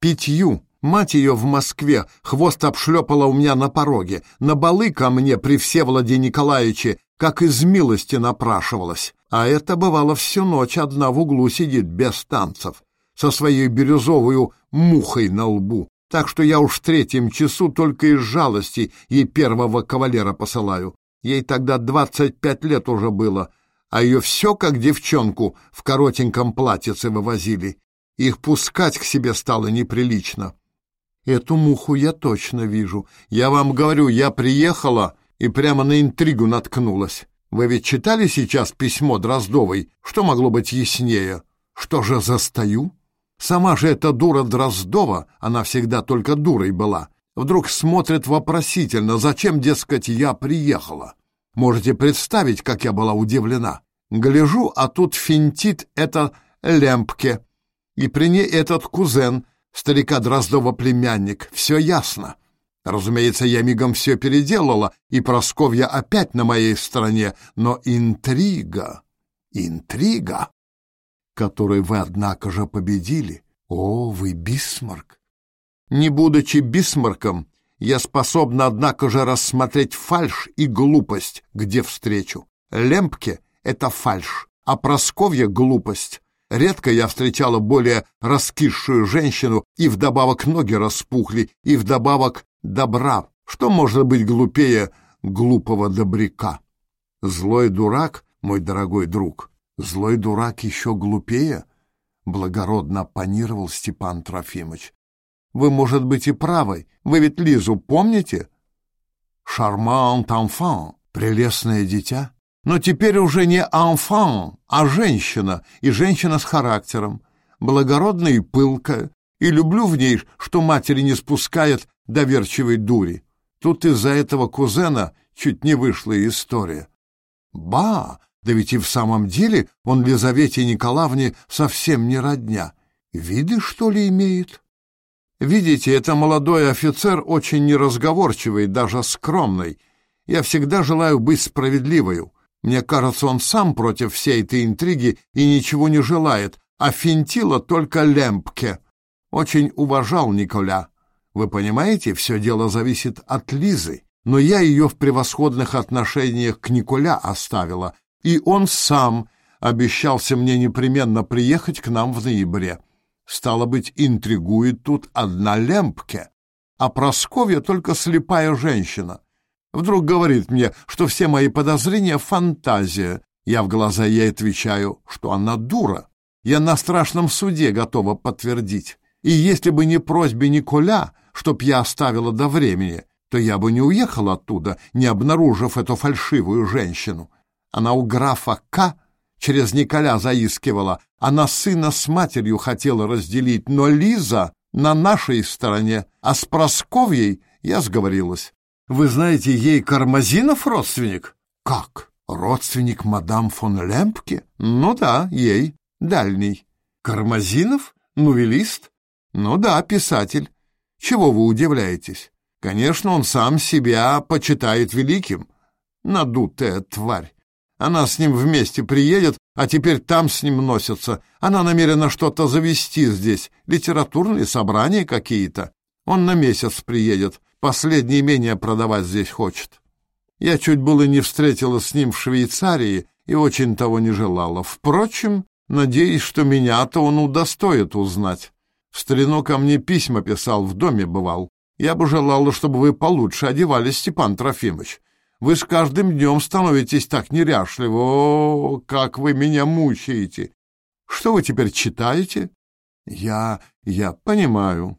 Пятью. Мать ее в Москве, хвост обшлепала у меня на пороге. На балы ко мне при Всевладе Николаевиче, как из милости напрашивалась. А это бывало всю ночь одна в углу сидит без танцев со своей бирюзовую мухой на лбу, так что я уж в третьем часу только из жалости ей первого кавалера посылаю. Ей тогда двадцать пять лет уже было, а ее все как девчонку в коротеньком платьице вывозили. Их пускать к себе стало неприлично. Эту муху я точно вижу. Я вам говорю, я приехала и прямо на интригу наткнулась. Вы ведь читали сейчас письмо Дроздовой? Что могло быть яснее? Что же застаю? Сама же эта дура Дроздова, она всегда только дурой была, вдруг смотрит вопросительно, зачем, дескать, я приехала. Можете представить, как я была удивлена. Гляжу, а тут финтит это Лемпке, и при ней этот кузен, старика Дроздова племянник. Все ясно. Разумеется, я мигом все переделала, и Просковья опять на моей стороне, но интрига, интрига который вы, однако же, победили. О, вы Бисмарк! Не будучи Бисмарком, я способна, однако же, рассмотреть фальшь и глупость, где встречу. Лемпке — это фальшь, а Просковья — глупость. Редко я встречала более раскисшую женщину, и вдобавок ноги распухли, и вдобавок добра. Что может быть глупее глупого добряка? Злой дурак, мой дорогой друг, Злой дурак еще глупее, — благородно оппонировал Степан Трофимович. Вы, может быть, и правы. Вы ведь Лизу помните? Шармант enfant, прелестное дитя. Но теперь уже не enfant, а женщина, и женщина с характером. Благородная и пылкая, и люблю в ней, что матери не спускает доверчивой дури. Тут из-за этого кузена чуть не вышла история. Ба, да ведь и в самом деле он Лизавете Николаевне совсем не родня. Виды, что ли, имеет? Видите, это молодой офицер очень неразговорчивый, даже скромный. Я всегда желаю быть справедливою. Мне кажется, он сам против всей этой интриги и ничего не желает, а финтила только Лемпке. Очень уважал Николя. Вы понимаете, все дело зависит от Лизы, но я ее в превосходных отношениях к Николя оставила, и он сам обещался мне непременно приехать к нам в ноябре. Стало быть, интригует тут одна Лемпке, а Просковья только слепая женщина. Вдруг говорит мне, что все мои подозрения — фантазия. Я в глаза ей отвечаю, что она дура. Я на страшном суде готова подтвердить. И если бы не просьбе Николя, чтоб я оставила до времени, то я бы не уехала оттуда, не обнаружив эту фальшивую женщину. Она у графа К через Николя заискивала. Она сына с матерью хотела разделить, но Лиза на нашей стороне, а с Просковьей я сговорилась. Вы знаете, ей Кармазинов родственник? Как? Родственник мадам фон Лемпке? Ну да, ей, дальний. Кармазинов? Нувелист? Ну да, писатель. Чего вы удивляетесь? Конечно, он сам себя почитает великим. Надутая тварь. Она с ним вместе приедет, а теперь там с ним носится. Она намерена что-то завести здесь, литературные собрания какие-то. Он на месяц приедет, последнее имение продавать здесь хочет. Я чуть было не встретилась с ним в Швейцарии и очень того не желала. Впрочем, надеюсь, что меня-то он удостоит узнать. В старину ко мне письма писал, в доме бывал. Я бы желала, чтобы вы получше одевались, Степан Трофимович. Вы с каждым днем становитесь так неряшливы. О, как вы меня мучаете! Что вы теперь читаете? Я... я понимаю.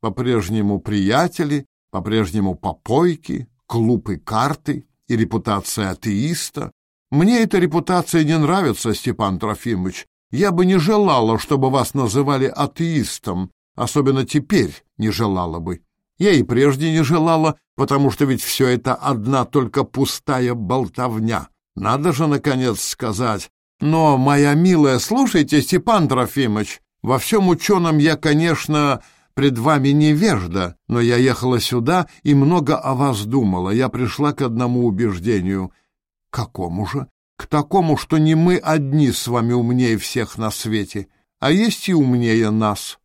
По-прежнему приятели, по-прежнему попойки, клуб и карты и репутация атеиста. Мне эта репутация не нравится, Степан Трофимович. Я бы не желала, чтобы вас называли атеистом, особенно теперь не желала бы. Я и прежде не желала, потому что ведь все это одна только пустая болтовня. Надо же, наконец, сказать. Но, моя милая, слушайте, Степан Трофимович, во всем ученом я, конечно, пред вами невежда, но я ехала сюда и много о вас думала. Я пришла к одному убеждению. Какому же? К такому, что не мы одни с вами умнее всех на свете, а есть и умнее нас.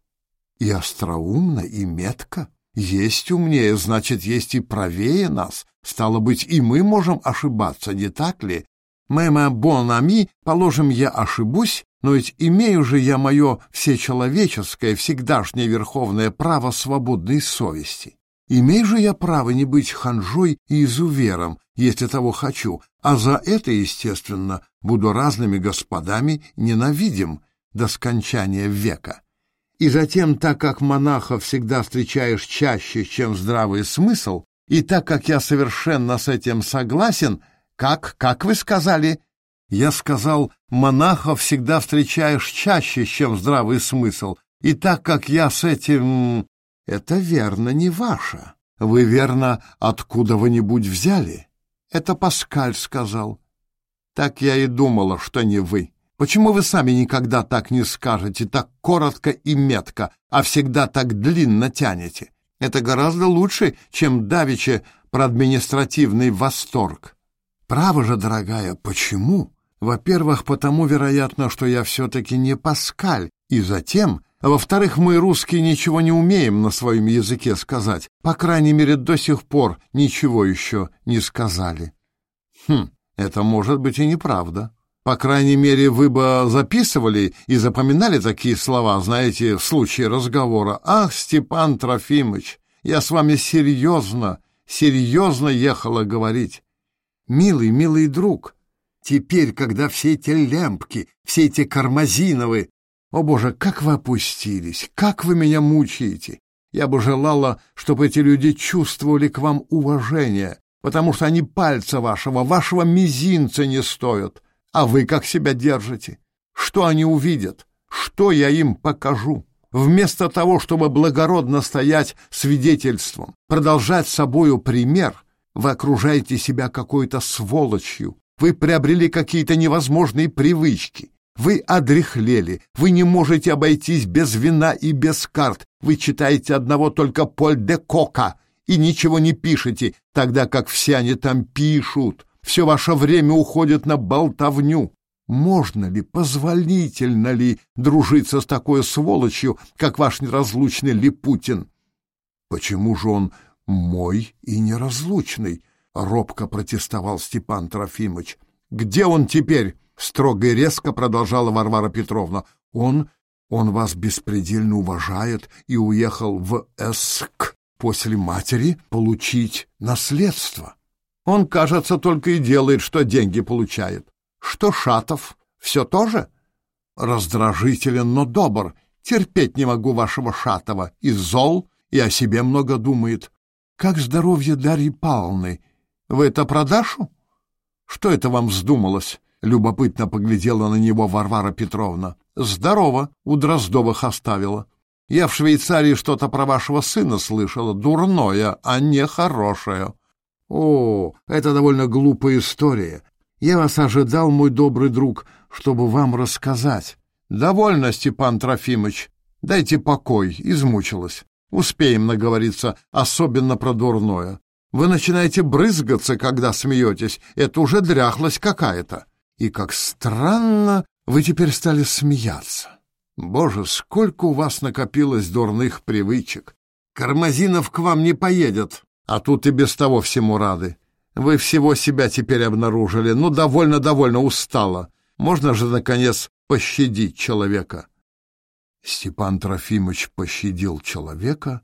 И остроумно, и метко. Есть умнее, значит, есть и правее нас. Стало быть, и мы можем ошибаться, не так ли? Мэма Бонами, положим, я ошибусь, но ведь имею же я мое всечеловеческое, всегдашнее верховное право свободной совести. Имею же я право не быть ханжой и изувером, если того хочу, а за это, естественно, буду разными господами ненавидим до скончания века. И затем, так как монаха всегда встречаешь чаще, чем здравый смысл, и так как я совершенно с этим согласен, как, как вы сказали? Я сказал, монаха всегда встречаешь чаще, чем здравый смысл, и так как я с этим... Это верно не ваше. Вы, верно, откуда вы нибудь взяли? Это Паскаль сказал. Так я и думала, что не вы. Почему вы сами никогда так не скажете, так коротко и метко, а всегда так длинно тянете? Это гораздо лучше, чем давеча про административный восторг. Право же, дорогая, почему? Во-первых, потому, вероятно, что я все-таки не Паскаль, и затем, во-вторых, мы, русские, ничего не умеем на своем языке сказать. По крайней мере, до сих пор ничего еще не сказали. Хм, это может быть и неправда. По крайней мере, вы бы записывали и запоминали такие слова, знаете, в случае разговора. «Ах, Степан Трофимович, я с вами серьезно, серьезно ехала говорить. Милый, милый друг, теперь, когда все эти лямпки, все эти кармазиновы... О, Боже, как вы опустились, как вы меня мучаете! Я бы желала, чтобы эти люди чувствовали к вам уважение, потому что они пальца вашего, вашего мизинца не стоят. А вы как себя держите? Что они увидят? Что я им покажу? Вместо того, чтобы благородно стоять свидетельством, продолжать собою пример, вы окружаете себя какой-то сволочью, вы приобрели какие-то невозможные привычки, вы одряхлели, вы не можете обойтись без вина и без карт, вы читаете одного только Поль де Кока и ничего не пишете, тогда как все они там пишут, все ваше время уходит на болтовню. Можно ли, позволительно ли дружиться с такой сволочью, как ваш неразлучный Липутин? Почему же он мой и неразлучный? Робко протестовал Степан Трофимович. Где он теперь? Строго и резко продолжала Варвара Петровна. Он, он вас беспредельно уважает и уехал в Эск после матери получить наследство. Он, кажется, только и делает, что деньги получает. Что Шатов? Все то же? Раздражителен, но добр. Терпеть не могу вашего Шатова. И зол, и о себе много думает. Как здоровье Дарьи Павловны? Вы это продашу? Что это вам вздумалось? Любопытно поглядела на него Варвара Петровна. Здорово, у Дроздовых оставила. Я в Швейцарии что-то про вашего сына слышала, дурное, а не хорошее. О, это довольно глупая история. Я вас ожидал, мой добрый друг, чтобы вам рассказать. Довольно, Степан Трофимович. Дайте покой, измучилась. Успеем наговориться, особенно про дурное. Вы начинаете брызгаться, когда смеетесь. Это уже дряхлость какая-то. И как странно вы теперь стали смеяться. Боже, сколько у вас накопилось дурных привычек. Кармазинов к вам не поедет, а тут и без того всему рады. Вы всего себя теперь обнаружили. Ну, довольно, довольно устала. Можно же, наконец, пощадить человека. Степан Трофимович пощадил человека,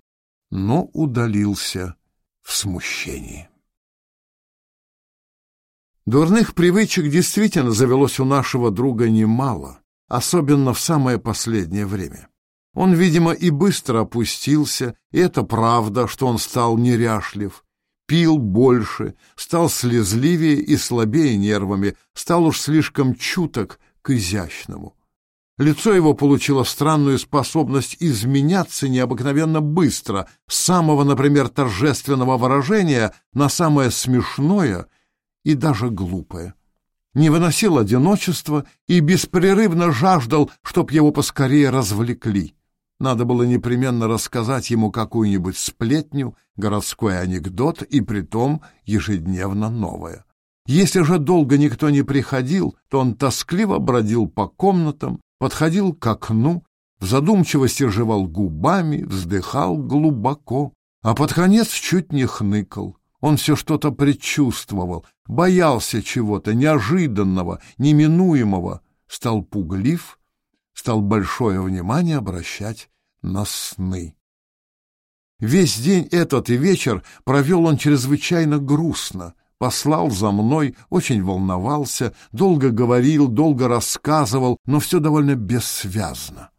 но удалился в смущении. Дурных привычек действительно завелось у нашего друга немало, особенно в самое последнее время. Он, видимо, и быстро опустился, и это правда, что он стал неряшлив, пил больше, стал слезливее и слабее нервами, стал уж слишком чуток к изящному. Лицо его получило странную способность изменяться необыкновенно быстро, с самого, например, торжественного выражения на самое смешное и даже глупое. Не выносил одиночества и беспрерывно жаждал, чтоб его поскорее развлекли. Надо было непременно рассказать ему какую-нибудь сплетню, городской анекдот, и притом ежедневно новое. Если же долго никто не приходил, то он тоскливо бродил по комнатам, подходил к окну, в задумчивости жевал губами, вздыхал глубоко, а под конец чуть не хныкал. Он все что-то предчувствовал, боялся чего-то неожиданного, неминуемого, стал пуглив, стал большое внимание обращать на сны. Весь день этот и вечер провел он чрезвычайно грустно, послал за мной, очень волновался, долго говорил, долго рассказывал, но все довольно бессвязно.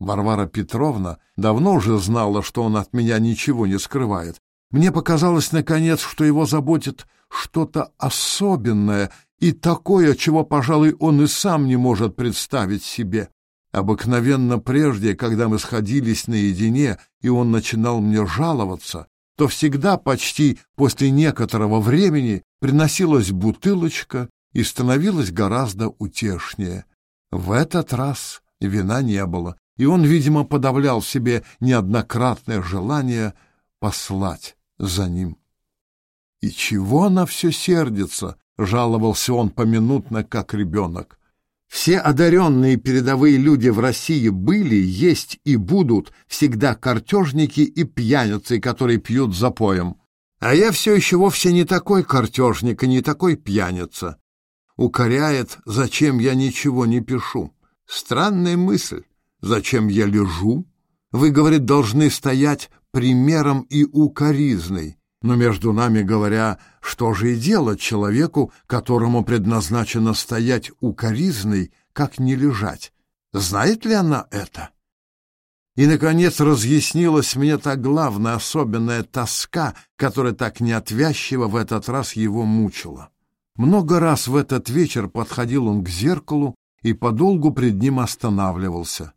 Варвара Петровна давно уже знала, что он от меня ничего не скрывает. Мне показалось, наконец, что его заботит что-то особенное и такое, чего, пожалуй, он и сам не может представить себе. Обыкновенно прежде, когда мы сходились наедине, и он начинал мне жаловаться, то всегда почти после некоторого времени приносилась бутылочка и становилось гораздо утешнее. В этот раз вина не было, и он, видимо, подавлял себе неоднократное желание послать за ним. «И чего она все сердится?» — жаловался он поминутно, как ребенок. Все одаренные передовые люди в России были, есть и будут всегда картежники и пьяницы, которые пьют за поем. А я все еще вовсе не такой картежник и не такой пьяница. Укоряет, зачем я ничего не пишу. Странная мысль. Зачем я лежу? Вы, говорит, должны стоять примером и укоризной. Но между нами говоря, что же и делать человеку, которому предназначено стоять укоризной, как не лежать? Знает ли она это? И, наконец, разъяснилась мне та главная особенная тоска, которая так неотвязчиво в этот раз его мучила. Много раз в этот вечер подходил он к зеркалу и подолгу пред ним останавливался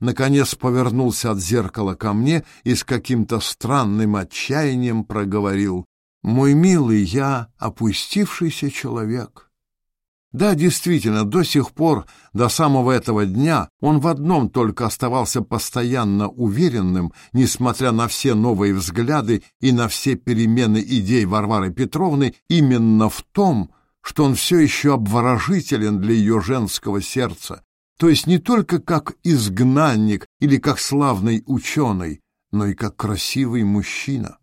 наконец повернулся от зеркала ко мне и с каким-то странным отчаянием проговорил «Мой милый, я опустившийся человек». Да, действительно, до сих пор, до самого этого дня, он в одном только оставался постоянно уверенным, несмотря на все новые взгляды и на все перемены идей Варвары Петровны, именно в том, что он все еще обворожителен для ее женского сердца, то есть не только как изгнанник или как славный ученый, но и как красивый мужчина.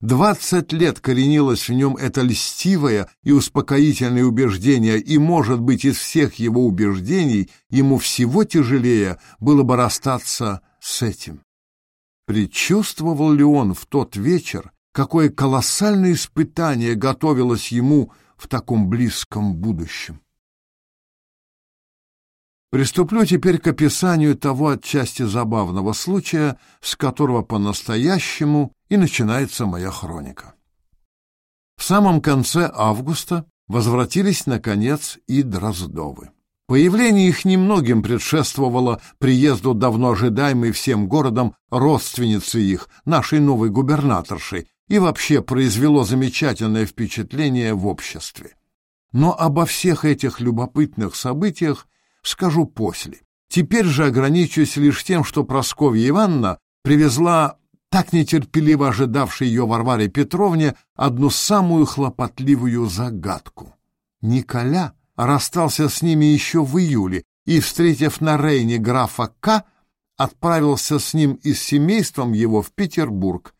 Двадцать лет коренилось в нем это льстивое и успокоительное убеждение, и, может быть, из всех его убеждений ему всего тяжелее было бы расстаться с этим. Предчувствовал ли он в тот вечер, какое колоссальное испытание готовилось ему в таком близком будущем? Приступлю теперь к описанию того отчасти забавного случая, с которого по-настоящему и начинается моя хроника. В самом конце августа возвратились, наконец, и Дроздовы. Появление их немногим предшествовало приезду давно ожидаемой всем городом родственницы их, нашей новой губернаторши, и вообще произвело замечательное впечатление в обществе. Но обо всех этих любопытных событиях скажу после. Теперь же ограничусь лишь тем, что Прасковья Ивановна привезла так нетерпеливо ожидавшей ее Варваре Петровне одну самую хлопотливую загадку. Николя расстался с ними еще в июле и, встретив на Рейне графа К., отправился с ним и с семейством его в Петербург.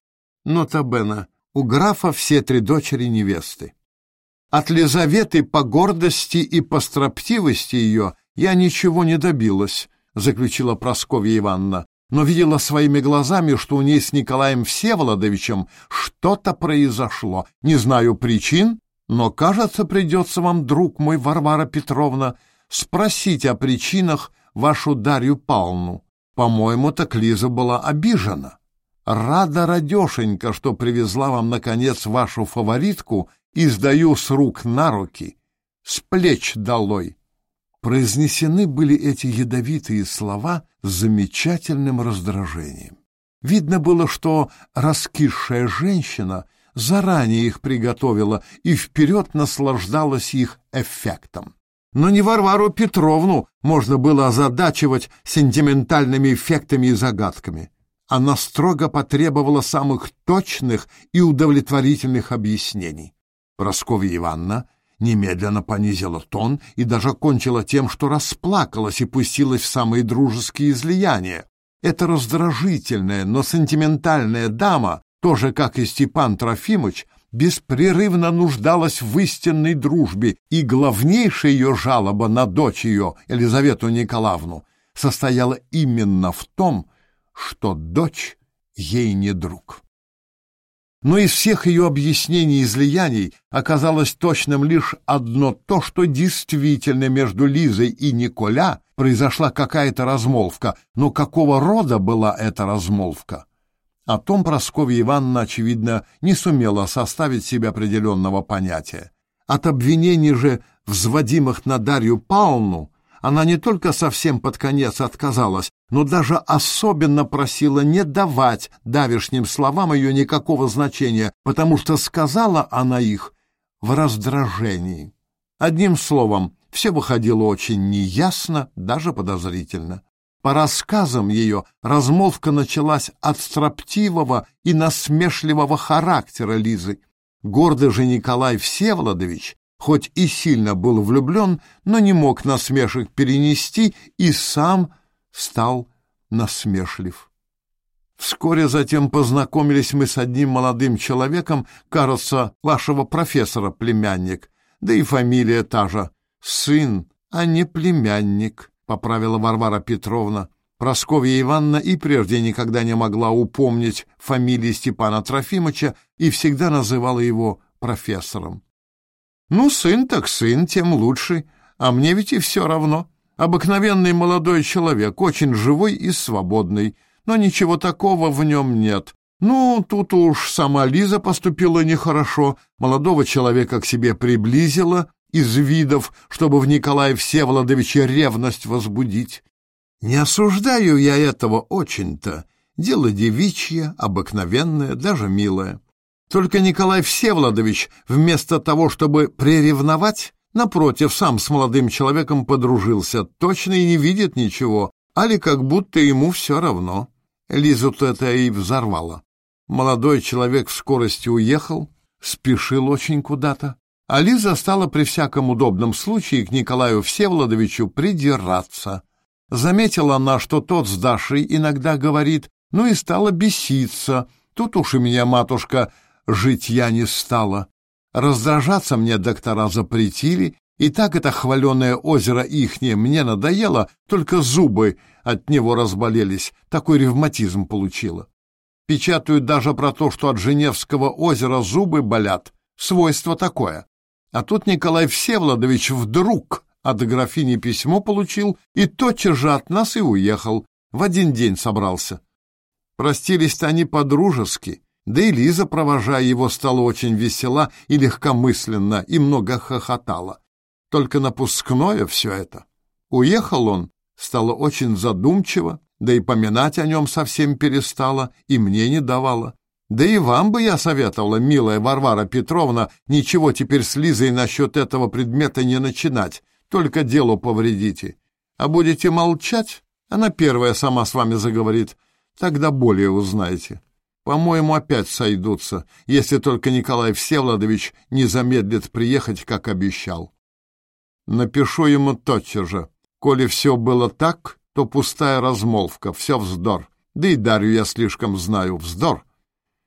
Нотабена, у графа все три дочери невесты. От Лизаветы по гордости и по строптивости ее я ничего не добилась, заключила Прасковья Ивановна, но видела своими глазами, что у ней с Николаем Всеволодовичем что-то произошло. Не знаю причин, но, кажется, придется вам, друг мой, Варвара Петровна, спросить о причинах вашу Дарью Павловну. По-моему, так Лиза была обижена. Рада, радешенька, что привезла вам, наконец, вашу фаворитку и сдаю с рук на руки. С плеч долой. Произнесены были эти ядовитые слова с замечательным раздражением. Видно было, что раскисшая женщина заранее их приготовила и вперед наслаждалась их эффектом. Но не Варвару Петровну можно было озадачивать сентиментальными эффектами и загадками. Она строго потребовала самых точных и удовлетворительных объяснений. Прасковья Ивановна немедленно понизила тон и даже кончила тем, что расплакалась и пустилась в самые дружеские излияния. Эта раздражительная, но сентиментальная дама, тоже как и Степан Трофимович, беспрерывно нуждалась в истинной дружбе, и главнейшая ее жалоба на дочь ее, Елизавету Николаевну, состояла именно в том, что дочь ей не друг. Но из всех ее объяснений и излияний оказалось точным лишь одно то, что действительно между Лизой и Николя произошла какая-то размолвка. Но какого рода была эта размолвка? О том Прасковья Ивановна, очевидно, не сумела составить себе определенного понятия. От обвинений же, взводимых на Дарью Павловну, она не только совсем под конец отказалась, но даже особенно просила не давать давешним словам ее никакого значения, потому что сказала она их в раздражении. Одним словом, все выходило очень неясно, даже подозрительно. По рассказам ее размолвка началась от строптивого и насмешливого характера Лизы. Гордый же Николай Всеволодович хоть и сильно был влюблен, но не мог насмешек перенести и сам стал насмешлив. Вскоре затем познакомились мы с одним молодым человеком, кажется, вашего профессора племянник, да и фамилия та же. Сын, а не племянник, поправила Варвара Петровна. Просковья Ивановна и прежде никогда не могла упомнить фамилии Степана Трофимовича и всегда называла его профессором. Ну, сын так сын, тем лучше. А мне ведь и все равно. Обыкновенный молодой человек, очень живой и свободный. Но ничего такого в нем нет. Ну, тут уж сама Лиза поступила нехорошо. Молодого человека к себе приблизила из видов, чтобы в Николае Всеволодовиче ревность возбудить. Не осуждаю я этого очень-то. Дело девичье, обыкновенное, даже милое. Только Николай Всеволодович, вместо того, чтобы приревновать, напротив, сам с молодым человеком подружился, точно и не видит ничего, али как будто ему все равно. Лизу-то это и взорвало. Молодой человек в скорости уехал, спешил очень куда-то, А Лиза стала при всяком удобном случае к Николаю Всеволодовичу придираться. Заметила она, что тот с Дашей иногда говорит, ну и стала беситься. Тут уж у меня, матушка, житья не стало. Раздражаться мне доктора запретили, и так это хваленое озеро ихнее мне надоело, только зубы от него разболелись, такой ревматизм получила. Печатают даже про то, что от Женевского озера зубы болят. Свойство такое. А тут Николай Всеволодович вдруг от графини письмо получил и тотчас же от нас и уехал. В один день собрался. Простились-то они по-дружески, да и Лиза, провожая его, стала очень весела и легкомысленно, и много хохотала. Только напускное все это. Уехал он, стало очень задумчиво, да и поминать о нем совсем перестала, и мне не давала. Да и вам бы я советовала, милая Варвара Петровна, ничего теперь с Лизой насчет этого предмета не начинать, только делу повредите. А будете молчать, она первая сама с вами заговорит, тогда более узнаете. По-моему, опять сойдутся, если только Николай Всеволодович не замедлит приехать, как обещал. Напишу ему тотчас же. Коли все было так, то пустая размолвка, все вздор. Да и Дарью я слишком знаю, вздор.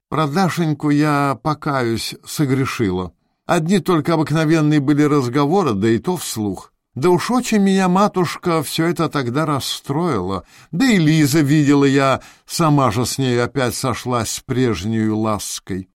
Про Дашеньку я, покаюсь, согрешила. Одни только обыкновенные были разговоры, да и то вслух. Да уж очень меня, матушка, все это тогда расстроило. Да и Лиза, видела я, сама же с ней опять сошлась с прежней лаской.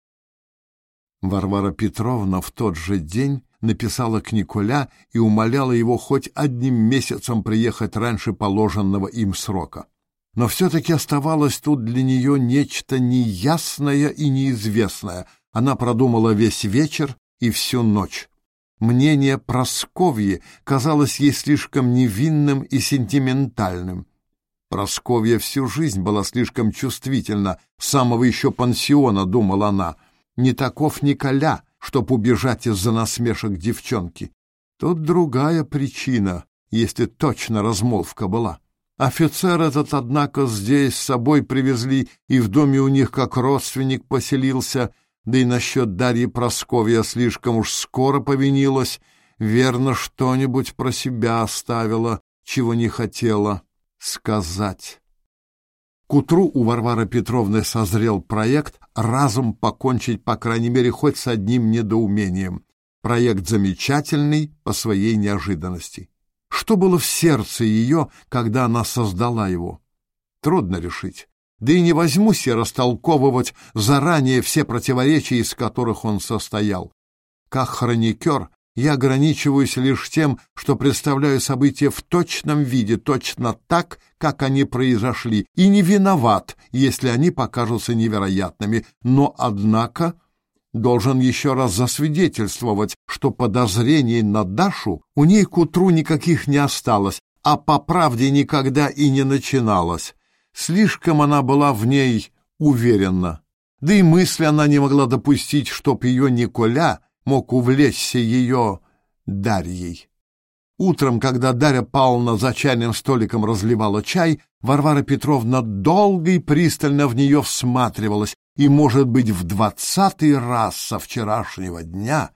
Варвара Петровна в тот же день написала к Николя и умоляла его хоть одним месяцем приехать раньше положенного им срока. Но все-таки оставалось тут для нее нечто неясное и неизвестное. Она продумала весь вечер и всю ночь. Мнение Просковьи казалось ей слишком невинным и сентиментальным. Просковья всю жизнь была слишком чувствительна, с самого еще пансиона, думала она. Не таков Николя, чтоб убежать из-за насмешек девчонки. Тут другая причина, если точно размолвка была. Офицер этот, однако, здесь с собой привезли, и в доме у них как родственник поселился, да и насчет Дарьи Просковья слишком уж скоро повинилась, верно, что-нибудь про себя оставила, чего не хотела сказать. К утру у Варвары Петровны созрел проект разом покончить, по крайней мере, хоть с одним недоумением. Проект замечательный по своей неожиданности. Что было в сердце ее, когда она создала его? Трудно решить. Да и не возьмусь я растолковывать заранее все противоречия, из которых он состоял. Как хроникер я ограничиваюсь лишь тем, что представляю события в точном виде, точно так, как они произошли, и не виноват, если они покажутся невероятными, но, однако, должен еще раз засвидетельствовать, что подозрений на Дашу у ней к утру никаких не осталось, а по правде никогда и не начиналось. Слишком она была в ней уверена. Да и мысли она не могла допустить, чтоб ее Николя мог увлечься ее Дарьей. Утром, когда Дарья Павловна за чайным столиком разливала чай, Варвара Петровна долго и пристально в нее всматривалась, и, может быть, в двадцатый раз со вчерашнего дня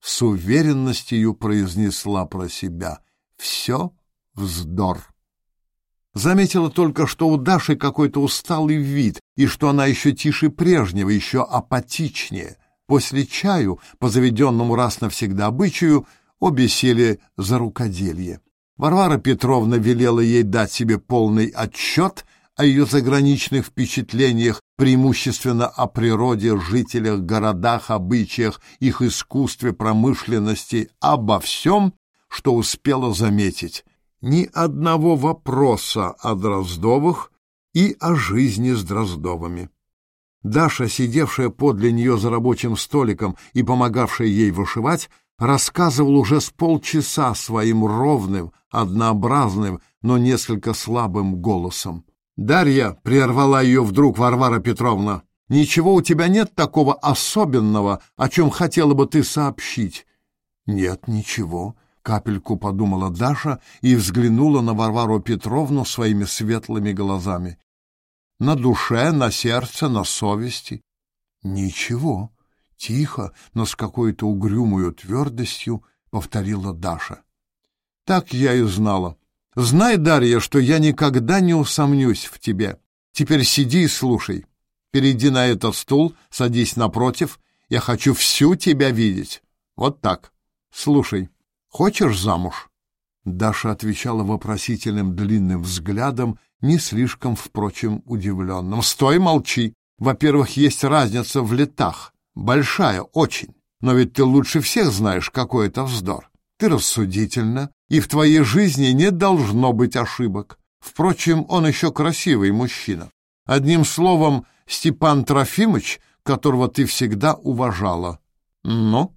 с уверенностью произнесла про себя «Все вздор». Заметила только, что у Даши какой-то усталый вид, и что она еще тише прежнего, еще апатичнее — После чаю, по заведенному раз навсегда обычаю, обе сели за рукоделье. Варвара Петровна велела ей дать себе полный отчет о ее заграничных впечатлениях, преимущественно о природе, жителях, городах, обычаях, их искусстве, промышленности, обо всем, что успела заметить. Ни одного вопроса о Дроздовых и о жизни с Дроздовыми. Даша, сидевшая подле нее за рабочим столиком и помогавшая ей вышивать, рассказывал уже с полчаса своим ровным, однообразным, но несколько слабым голосом. «Дарья!» — прервала ее вдруг Варвара Петровна. «Ничего у тебя нет такого особенного, о чем хотела бы ты сообщить?» «Нет, ничего», — капельку подумала Даша и взглянула на Варвару Петровну своими светлыми глазами на душе, на сердце, на совести. Ничего, Тихо, но с какой-то угрюмой твердостью повторила Даша. Так я и знала. Знай, Дарья, что я никогда не усомнюсь в тебе. Теперь сиди и слушай. Перейди на этот стул, садись напротив. Я хочу всю тебя видеть. Вот так. Слушай, хочешь замуж? Даша отвечала вопросительным длинным взглядом, не слишком, впрочем, удивленным. «Стой, молчи! Во-первых, есть разница в летах. Большая, очень. Но ведь ты лучше всех знаешь, какой это вздор. Ты рассудительна, и в твоей жизни не должно быть ошибок. Впрочем, он еще красивый мужчина. Одним словом, Степан Трофимович, которого ты всегда уважала. Ну?»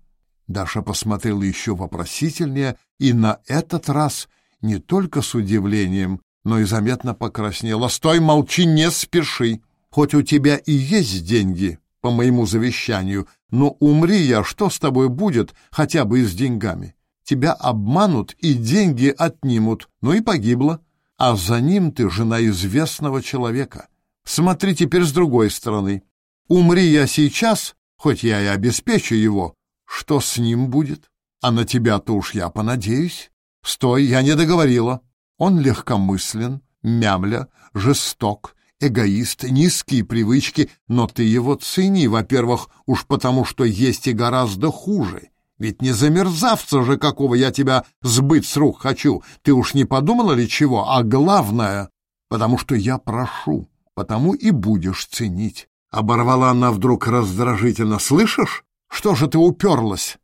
Даша посмотрела еще вопросительнее и на этот раз не только с удивлением, но и заметно покраснела. «Стой, молчи, не спеши! Хоть у тебя и есть деньги, по моему завещанию, но умри я, что с тобой будет, хотя бы и с деньгами? Тебя обманут и деньги отнимут, ну и погибла. А за ним ты жена известного человека. Смотри теперь с другой стороны. Умри я сейчас, хоть я и обеспечу его, что с ним будет? А на тебя-то уж я понадеюсь. Стой, я не договорила. Он легкомыслен, мямля, жесток, эгоист, низкие привычки, но ты его цени, во-первых, уж потому, что есть и гораздо хуже. Ведь не за мерзавца же, какого я тебя сбыть с рук хочу. Ты уж не подумала ли чего? А главное, потому что я прошу, потому и будешь ценить. Оборвала она вдруг раздражительно. Слышишь? Что же ты уперлась?»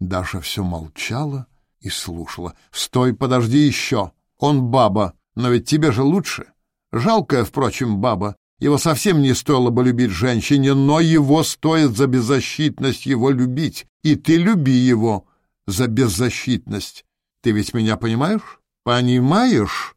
Даша все молчала и слушала. «Стой, подожди еще. Он баба, но ведь тебе же лучше. Жалкая, впрочем, баба. Его совсем не стоило бы любить женщине, но его стоит за беззащитность его любить. И ты люби его за беззащитность. Ты ведь меня понимаешь? Понимаешь?»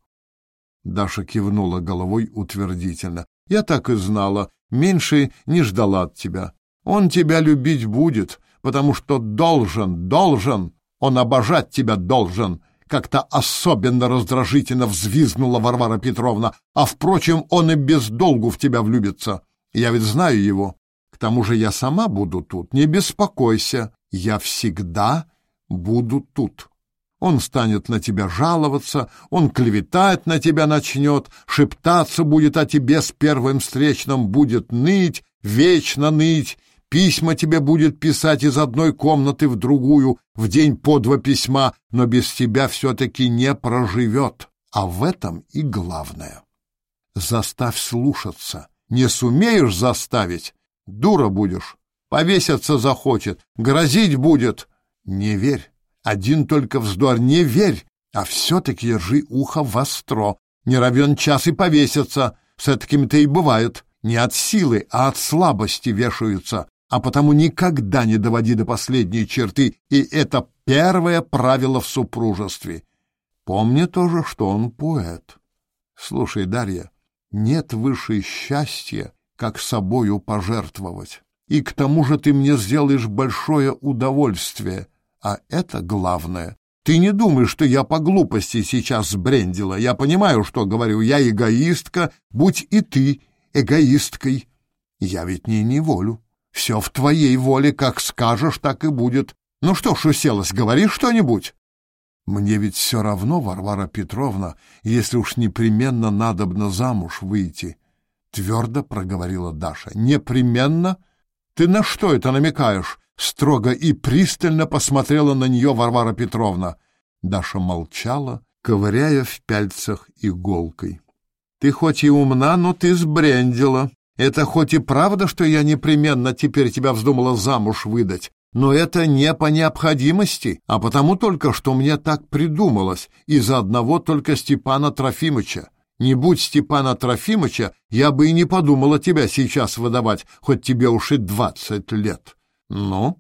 Даша кивнула головой утвердительно. «Я так и знала. Меньше не ждала от тебя. Он тебя любить будет, потому что должен, должен, он обожать тебя должен. Как-то особенно раздражительно взвизгнула Варвара Петровна. А, впрочем, он и без долгу в тебя влюбится. Я ведь знаю его. К тому же я сама буду тут. Не беспокойся. Я всегда буду тут. Он станет на тебя жаловаться, он клеветать на тебя начнет, шептаться будет о тебе с первым встречным, будет ныть, вечно ныть, Письма тебе будет писать из одной комнаты в другую, в день по два письма, но без тебя все-таки не проживет. А в этом и главное. Заставь слушаться. Не сумеешь заставить — дура будешь. Повеситься захочет, грозить будет. Не верь. Один только вздор. Не верь, а все-таки держи ухо востро. Не равен час и повеситься. С таким-то и бывает. Не от силы, а от слабости вешаются а потому никогда не доводи до последней черты, и это первое правило в супружестве. Помни тоже, что он поэт. Слушай, Дарья, нет выше счастья, как собою пожертвовать. И к тому же ты мне сделаешь большое удовольствие, а это главное. Ты не думай, что я по глупости сейчас сбрендила. Я понимаю, что говорю. Я эгоистка, будь и ты эгоисткой. Я ведь не неволю. Все в твоей воле, как скажешь, так и будет. Ну что ж, уселась, говори что-нибудь. Мне ведь все равно, Варвара Петровна, если уж непременно надобно замуж выйти, твердо проговорила Даша. Непременно? Ты на что это намекаешь? Строго и пристально посмотрела на нее Варвара Петровна. Даша молчала, ковыряя в пяльцах иголкой. Ты хоть и умна, но ты сбрендила, это хоть и правда, что я непременно теперь тебя вздумала замуж выдать, но это не по необходимости, а потому только, что мне так придумалось, из-за одного только Степана Трофимыча. Не будь Степана Трофимыча, я бы и не подумала тебя сейчас выдавать, хоть тебе уж и двадцать лет. Ну?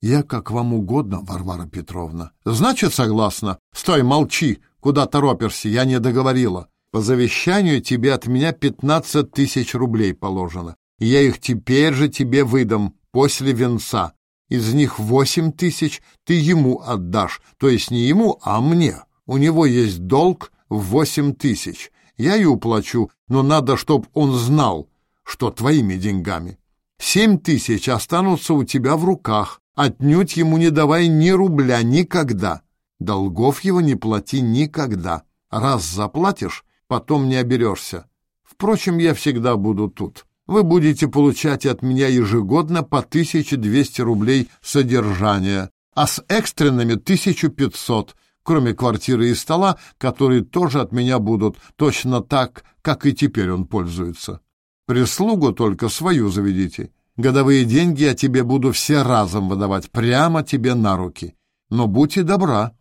Я как вам угодно, Варвара Петровна. Значит, согласна. Стой, молчи. Куда торопишься? Я не договорила. По завещанию тебе от меня пятнадцать тысяч рублей положено. Я их теперь же тебе выдам, после венца. Из них восемь тысяч ты ему отдашь, то есть не ему, а мне. У него есть долг в восемь тысяч. Я и уплачу, но надо, чтоб он знал, что твоими деньгами. Семь тысяч останутся у тебя в руках, отнюдь ему не давай ни рубля никогда. Долгов его не плати никогда. Раз заплатишь, потом не оберешься. Впрочем, я всегда буду тут. Вы будете получать от меня ежегодно по 1200 рублей содержания, а с экстренными 1500, кроме квартиры и стола, которые тоже от меня будут, точно так, как и теперь он пользуется. Прислугу только свою заведите. Годовые деньги я тебе буду все разом выдавать, прямо тебе на руки. Но будь и добра.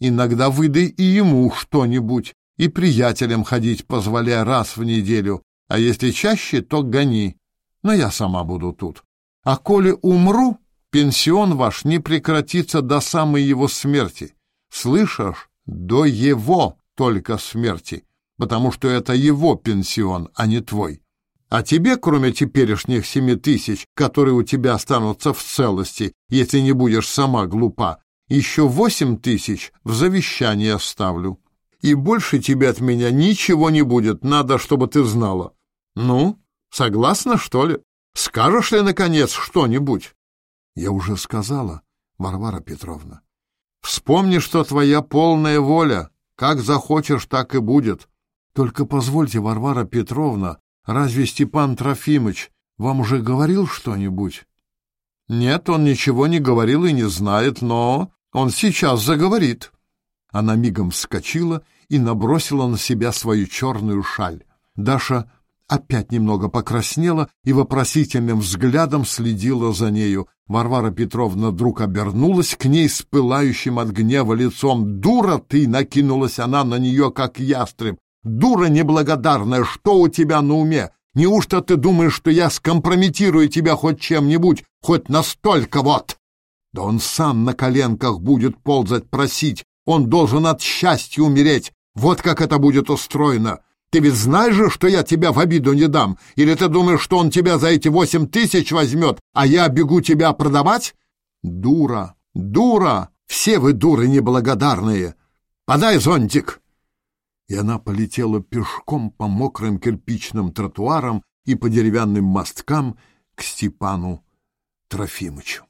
Иногда выдай и ему что-нибудь, и приятелям ходить позволяй раз в неделю, а если чаще, то гони. Но я сама буду тут. А коли умру, пенсион ваш не прекратится до самой его смерти. Слышишь? До его только смерти, потому что это его пенсион, а не твой. А тебе, кроме теперешних семи тысяч, которые у тебя останутся в целости, если не будешь сама глупа, еще восемь тысяч в завещание оставлю. И больше тебе от меня ничего не будет, надо, чтобы ты знала. Ну, согласна, что ли? Скажешь ли, наконец, что-нибудь? Я уже сказала, Варвара Петровна. Вспомни, что твоя полная воля. Как захочешь, так и будет. Только позвольте, Варвара Петровна, разве Степан Трофимович вам уже говорил что-нибудь? Нет, он ничего не говорил и не знает, но он сейчас заговорит. Она мигом вскочила и набросила на себя свою черную шаль. Даша опять немного покраснела и вопросительным взглядом следила за нею. Варвара Петровна вдруг обернулась к ней с пылающим от гнева лицом. «Дура ты!» — накинулась она на нее, как ястреб. «Дура неблагодарная! Что у тебя на уме? Неужто ты думаешь, что я скомпрометирую тебя хоть чем-нибудь, хоть настолько вот?» «Да он сам на коленках будет ползать, просить. Он должен от счастья умереть. Вот как это будет устроено!» Ты ведь знаешь же, что я тебя в обиду не дам? Или ты думаешь, что он тебя за эти восемь тысяч возьмет, а я бегу тебя продавать? Дура, дура! Все вы дуры неблагодарные! Подай зонтик!» И она полетела пешком по мокрым кирпичным тротуарам и по деревянным мосткам к Степану Трофимычу.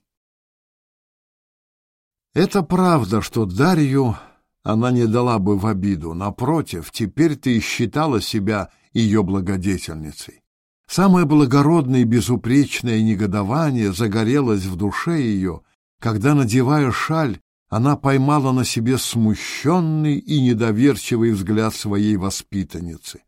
Это правда, что Дарью она не дала бы в обиду. Напротив, теперь ты считала себя ее благодетельницей. Самое благородное и безупречное негодование загорелось в душе ее, когда, надевая шаль, она поймала на себе смущенный и недоверчивый взгляд своей воспитанницы.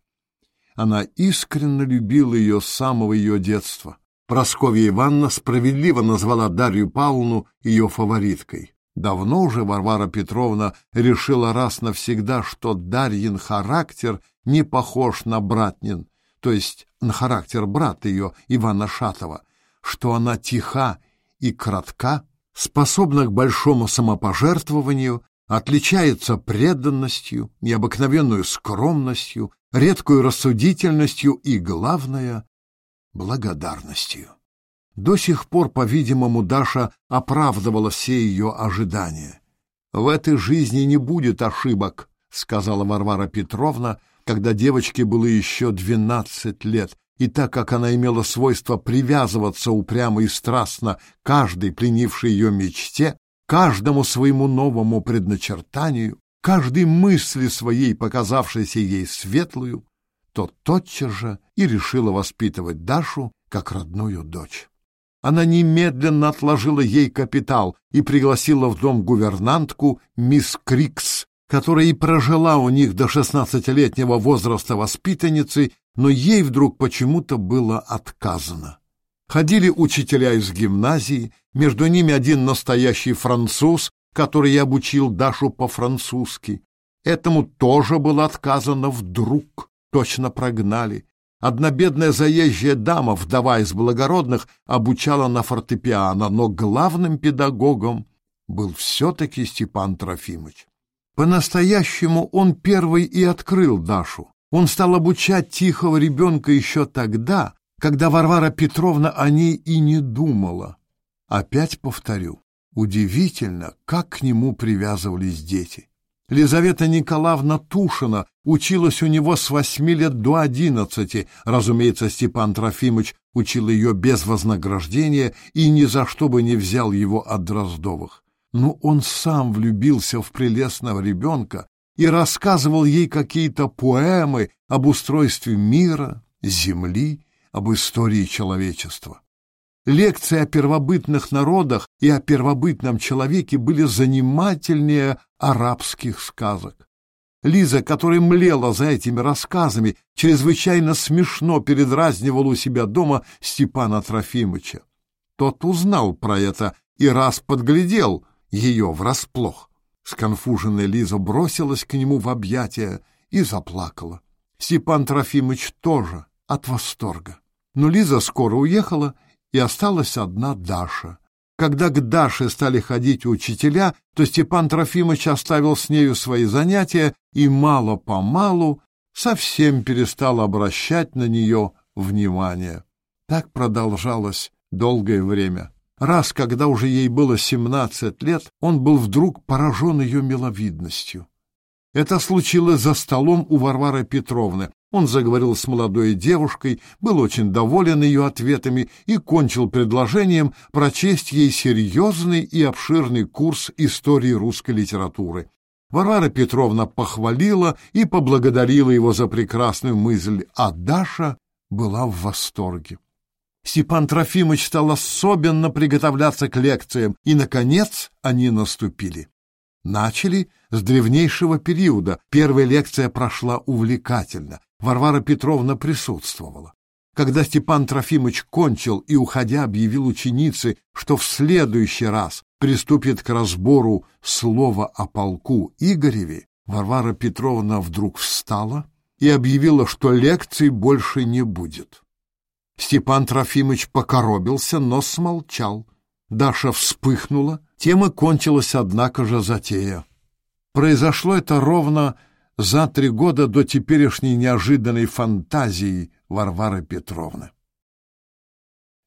Она искренне любила ее с самого ее детства. Просковья Ивановна справедливо назвала Дарью Павловну ее фавориткой. Давно уже Варвара Петровна решила раз навсегда, что Дарьин характер не похож на братнин, то есть на характер брата ее, Ивана Шатова, что она тиха и кратка, способна к большому самопожертвованию, отличается преданностью, необыкновенную скромностью, редкую рассудительностью и, главное, благодарностью. До сих пор, по-видимому, Даша оправдывала все ее ожидания. «В этой жизни не будет ошибок», — сказала Варвара Петровна, когда девочке было еще двенадцать лет, и так как она имела свойство привязываться упрямо и страстно каждой пленившей ее мечте, каждому своему новому предначертанию, каждой мысли своей, показавшейся ей светлую, то тотчас же и решила воспитывать Дашу как родную дочь. Она немедленно отложила ей капитал и пригласила в дом гувернантку мисс Крикс, которая и прожила у них до шестнадцатилетнего возраста воспитанницы, но ей вдруг почему-то было отказано. Ходили учителя из гимназии, между ними один настоящий француз, который обучил Дашу по-французски. Этому тоже было отказано вдруг, точно прогнали. Одна бедная заезжая дама, вдова из благородных, обучала на фортепиано, но главным педагогом был все-таки Степан Трофимович. По-настоящему он первый и открыл Дашу. Он стал обучать тихого ребенка еще тогда, когда Варвара Петровна о ней и не думала. Опять повторю, удивительно, как к нему привязывались дети. Лизавета Николаевна Тушина училась у него с восьми лет до одиннадцати. Разумеется, Степан Трофимович учил ее без вознаграждения и ни за что бы не взял его от Дроздовых. Но он сам влюбился в прелестного ребенка и рассказывал ей какие-то поэмы об устройстве мира, земли, об истории человечества. Лекции о первобытных народах и о первобытном человеке были занимательнее арабских сказок. Лиза, которая млела за этими рассказами, чрезвычайно смешно передразнивала у себя дома Степана Трофимовича. Тот узнал про это и раз подглядел ее врасплох. Сконфуженная Лиза бросилась к нему в объятия и заплакала. Степан Трофимович тоже от восторга. Но Лиза скоро уехала, и осталась одна Даша. Когда к Даше стали ходить учителя, то Степан Трофимович оставил с нею свои занятия и мало-помалу совсем перестал обращать на нее внимание. Так продолжалось долгое время. Раз, когда уже ей было семнадцать лет, он был вдруг поражен ее миловидностью. Это случилось за столом у Варвары Петровны. Он заговорил с молодой девушкой, был очень доволен ее ответами и кончил предложением прочесть ей серьезный и обширный курс истории русской литературы. Варвара Петровна похвалила и поблагодарила его за прекрасную мысль, а Даша была в восторге. Степан Трофимович стал особенно приготовляться к лекциям, и, наконец, они наступили. Начали с древнейшего периода. Первая лекция прошла увлекательно. Варвара Петровна присутствовала. Когда Степан Трофимович кончил и, уходя, объявил ученице, что в следующий раз приступит к разбору слова о полку Игореве, Варвара Петровна вдруг встала и объявила, что лекций больше не будет. Степан Трофимович покоробился, но смолчал. Даша вспыхнула, тема кончилась, однако же, затея. Произошло это ровно за три года до теперешней неожиданной фантазии Варвары Петровны.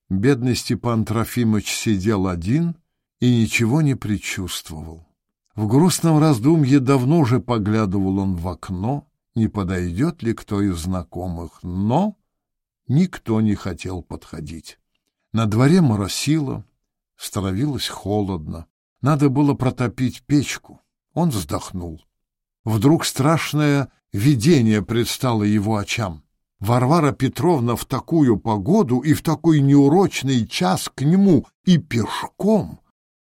Бедный Степан Трофимович сидел один и ничего не предчувствовал. В грустном раздумье давно уже поглядывал он в окно, не подойдет ли кто из знакомых, но никто не хотел подходить. На дворе моросило, становилось холодно. Надо было протопить печку. Он вздохнул. Вдруг страшное видение предстало его очам. Варвара Петровна в такую погоду и в такой неурочный час к нему и пешком.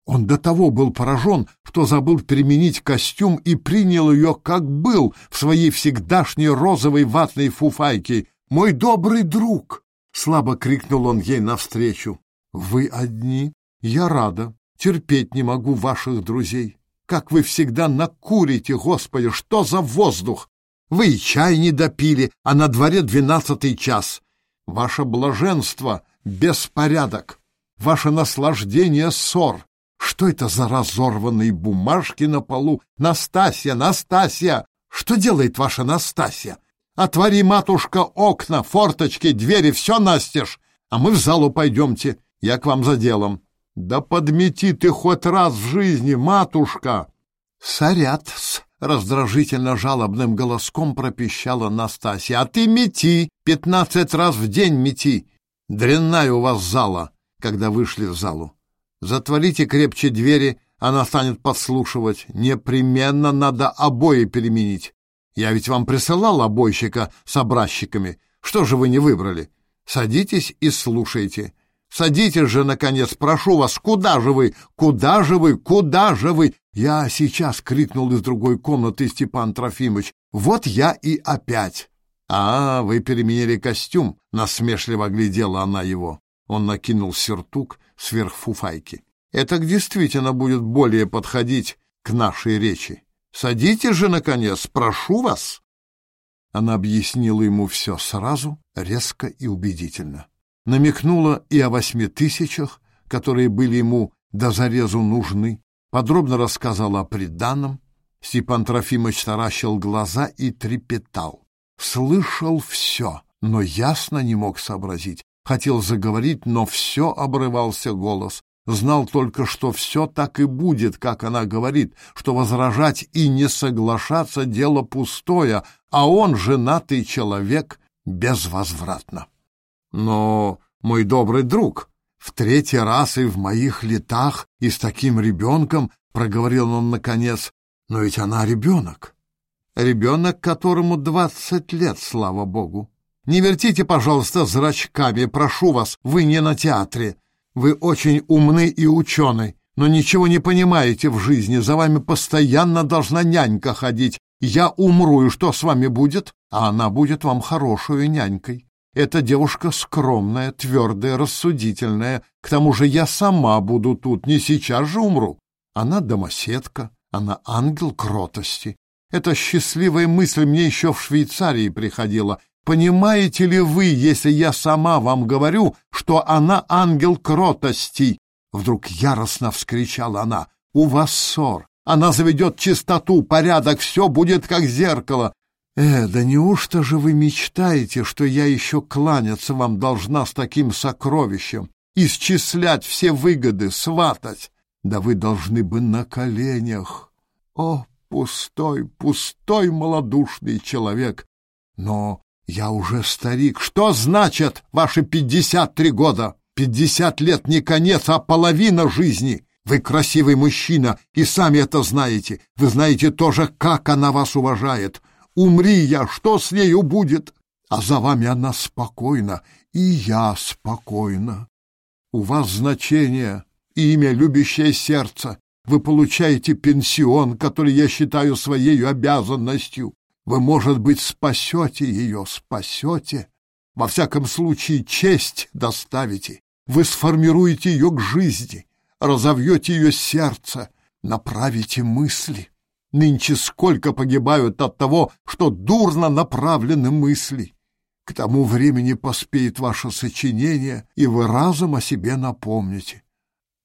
Он до того был поражен, что забыл применить костюм и принял ее, как был, в своей всегдашней розовой ватной фуфайке. «Мой добрый друг!» — слабо крикнул он ей навстречу. «Вы одни? Я рада. Терпеть не могу ваших друзей. Как вы всегда накурите, Господи, что за воздух! Вы и чай не допили, а на дворе двенадцатый час. Ваше блаженство — беспорядок. Ваше наслаждение — ссор. Что это за разорванные бумажки на полу? Настасья, Настасья! Что делает ваша Настасья? Отвори, матушка, окна, форточки, двери, все настежь, а мы в залу пойдемте. Я к вам за делом. Да подмети ты хоть раз в жизни, матушка! Сорят с раздражительно жалобным голоском пропищала Настасья. А ты мети, пятнадцать раз в день мети. Дрянная у вас зала, когда вышли в залу. Затворите крепче двери, она станет подслушивать. Непременно надо обои переменить. Я ведь вам присылал обойщика с образчиками. Что же вы не выбрали? Садитесь и слушайте. Садитесь же, наконец, прошу вас, куда же вы? Куда же вы? Куда же вы? Я сейчас крикнул из другой комнаты Степан Трофимович. Вот я и опять. А, вы переменили костюм, насмешливо глядела она его. Он накинул сюртук сверх фуфайки. Это действительно будет более подходить к нашей речи. Садитесь же, наконец, прошу вас. Она объяснила ему все сразу, резко и убедительно намекнула и о восьми тысячах, которые были ему до зарезу нужны, подробно рассказала о приданом. Степан Трофимович таращил глаза и трепетал. Слышал все, но ясно не мог сообразить. Хотел заговорить, но все обрывался голос. знал только, что все так и будет, как она говорит, что возражать и не соглашаться — дело пустое, а он, женатый человек, безвозвратно. Но, мой добрый друг, в третий раз и в моих летах, и с таким ребенком, — проговорил он наконец, — но ведь она ребенок. Ребенок, которому двадцать лет, слава богу. Не вертите, пожалуйста, зрачками, прошу вас, вы не на театре. Вы очень умны и ученый, но ничего не понимаете в жизни, за вами постоянно должна нянька ходить. Я умру, и что с вами будет? А она будет вам хорошую нянькой. Эта девушка скромная, твердая, рассудительная. К тому же я сама буду тут, не сейчас же умру. Она домоседка, она ангел кротости. Эта счастливая мысль мне еще в Швейцарии приходила. Понимаете ли вы, если я сама вам говорю, что она ангел кротости? Вдруг яростно вскричала она. У вас ссор. Она заведет чистоту, порядок, все будет как зеркало. Э, да неужто же вы мечтаете, что я еще кланяться вам должна с таким сокровищем, исчислять все выгоды, сватать? Да вы должны бы на коленях. О, пустой, пустой малодушный человек! Но я уже старик. Что значит ваши пятьдесят три года? Пятьдесят лет не конец, а половина жизни. Вы красивый мужчина, и сами это знаете. Вы знаете тоже, как она вас уважает. Умри я, что с нею будет? А за вами она спокойна, и я спокойна. У вас значение, имя, любящее сердце. Вы получаете пенсион, который я считаю своей обязанностью. Вы, может быть, спасете ее, спасете. Во всяком случае, честь доставите. Вы сформируете ее к жизни, разовьете ее сердце, направите мысли. Нынче сколько погибают от того, что дурно направлены мысли. К тому времени поспеет ваше сочинение, и вы разом о себе напомните.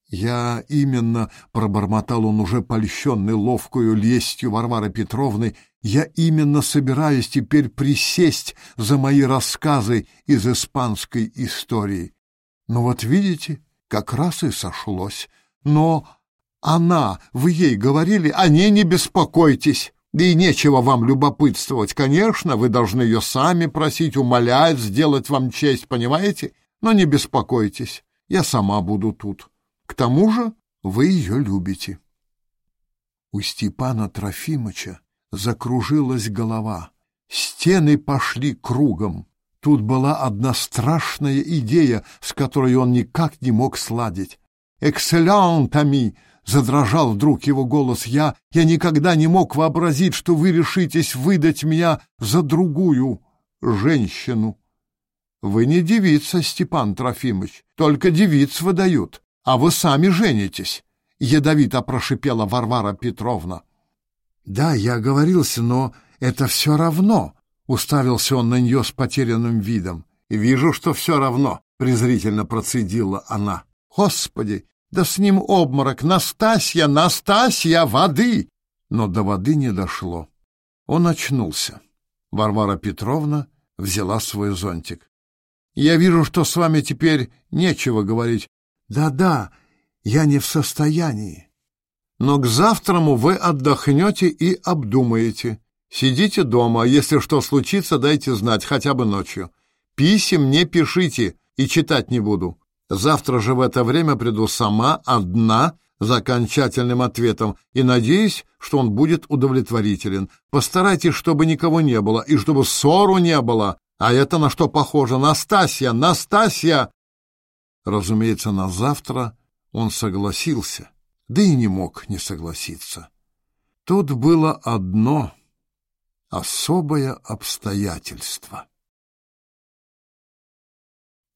Я именно, — пробормотал он уже польщенный ловкую лестью Варвары Петровны, — я именно собираюсь теперь присесть за мои рассказы из испанской истории. Ну вот видите, как раз и сошлось. Но она, вы ей говорили, о ней не беспокойтесь. Да и нечего вам любопытствовать. Конечно, вы должны ее сами просить, умолять, сделать вам честь, понимаете? Но не беспокойтесь, я сама буду тут. К тому же вы ее любите. У Степана Трофимыча закружилась голова. Стены пошли кругом. Тут была одна страшная идея, с которой он никак не мог сладить. «Экселент, Ами!» — задрожал вдруг его голос. «Я... я никогда не мог вообразить, что вы решитесь выдать меня за другую женщину». «Вы не девица, Степан Трофимович, только девиц выдают а вы сами женитесь, — ядовито прошипела Варвара Петровна. — Да, я оговорился, но это все равно, — уставился он на нее с потерянным видом. — Вижу, что все равно, — презрительно процедила она. — Господи, да с ним обморок! Настасья, Настасья, воды! Но до воды не дошло. Он очнулся. Варвара Петровна взяла свой зонтик. — Я вижу, что с вами теперь нечего говорить. Да-да, я не в состоянии. Но к завтраму вы отдохнете и обдумаете. Сидите дома, если что случится, дайте знать, хотя бы ночью. Писем не пишите и читать не буду. Завтра же в это время приду сама, одна, за окончательным ответом, и надеюсь, что он будет удовлетворителен. Постарайтесь, чтобы никого не было, и чтобы ссору не было. А это на что похоже? Настасья! Настасья! Разумеется, на завтра он согласился, да и не мог не согласиться. Тут было одно особое обстоятельство.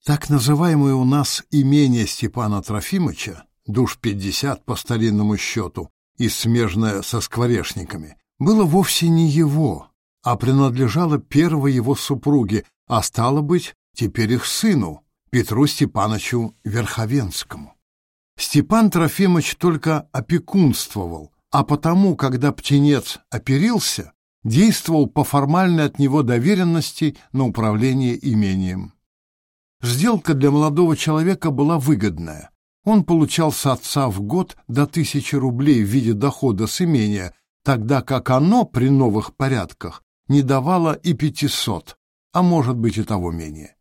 Так называемое у нас имение Степана Трофимовича, душ пятьдесят по старинному счету и смежное со скворечниками, было вовсе не его, а принадлежало первой его супруге, а стало быть, теперь их сыну, Петру Степановичу Верховенскому. Степан Трофимович только опекунствовал, а потому, когда птенец оперился, действовал по формальной от него доверенности на управление имением. Сделка для молодого человека была выгодная. Он получал с отца в год до тысячи рублей в виде дохода с имения, тогда как оно при новых порядках не давало и пятисот, а может быть и того менее.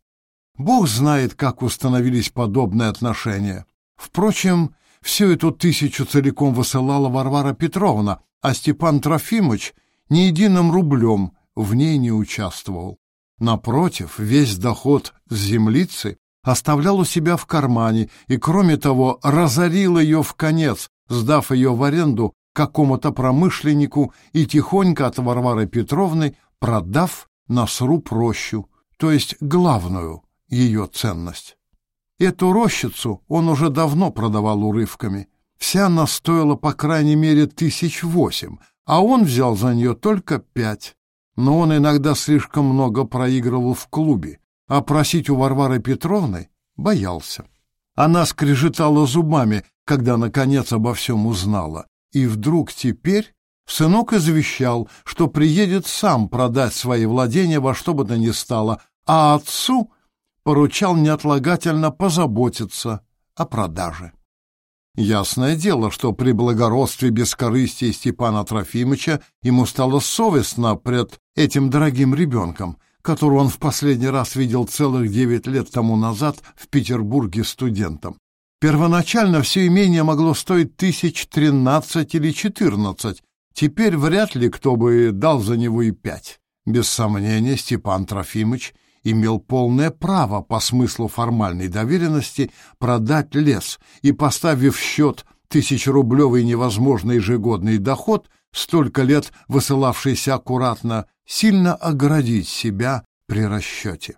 Бог знает, как установились подобные отношения. Впрочем, всю эту тысячу целиком высылала Варвара Петровна, а Степан Трофимович ни единым рублем в ней не участвовал. Напротив, весь доход с землицы оставлял у себя в кармане и, кроме того, разорил ее в конец, сдав ее в аренду какому-то промышленнику и тихонько от Варвары Петровны продав на сруб рощу, то есть главную ее ценность. Эту рощицу он уже давно продавал урывками. Вся она стоила по крайней мере тысяч восемь, а он взял за нее только пять. Но он иногда слишком много проигрывал в клубе, а просить у Варвары Петровны боялся. Она скрежетала зубами, когда, наконец, обо всем узнала. И вдруг теперь сынок извещал, что приедет сам продать свои владения во что бы то ни стало, а отцу поручал неотлагательно позаботиться о продаже. Ясное дело, что при благородстве бескорыстия Степана Трофимовича ему стало совестно пред этим дорогим ребенком, которого он в последний раз видел целых девять лет тому назад в Петербурге студентом. Первоначально все имение могло стоить тысяч тринадцать или четырнадцать, теперь вряд ли кто бы дал за него и пять. Без сомнения, Степан Трофимович имел полное право по смыслу формальной доверенности продать лес и, поставив в счет тысячерублевый невозможный ежегодный доход, столько лет высылавшийся аккуратно, сильно оградить себя при расчете.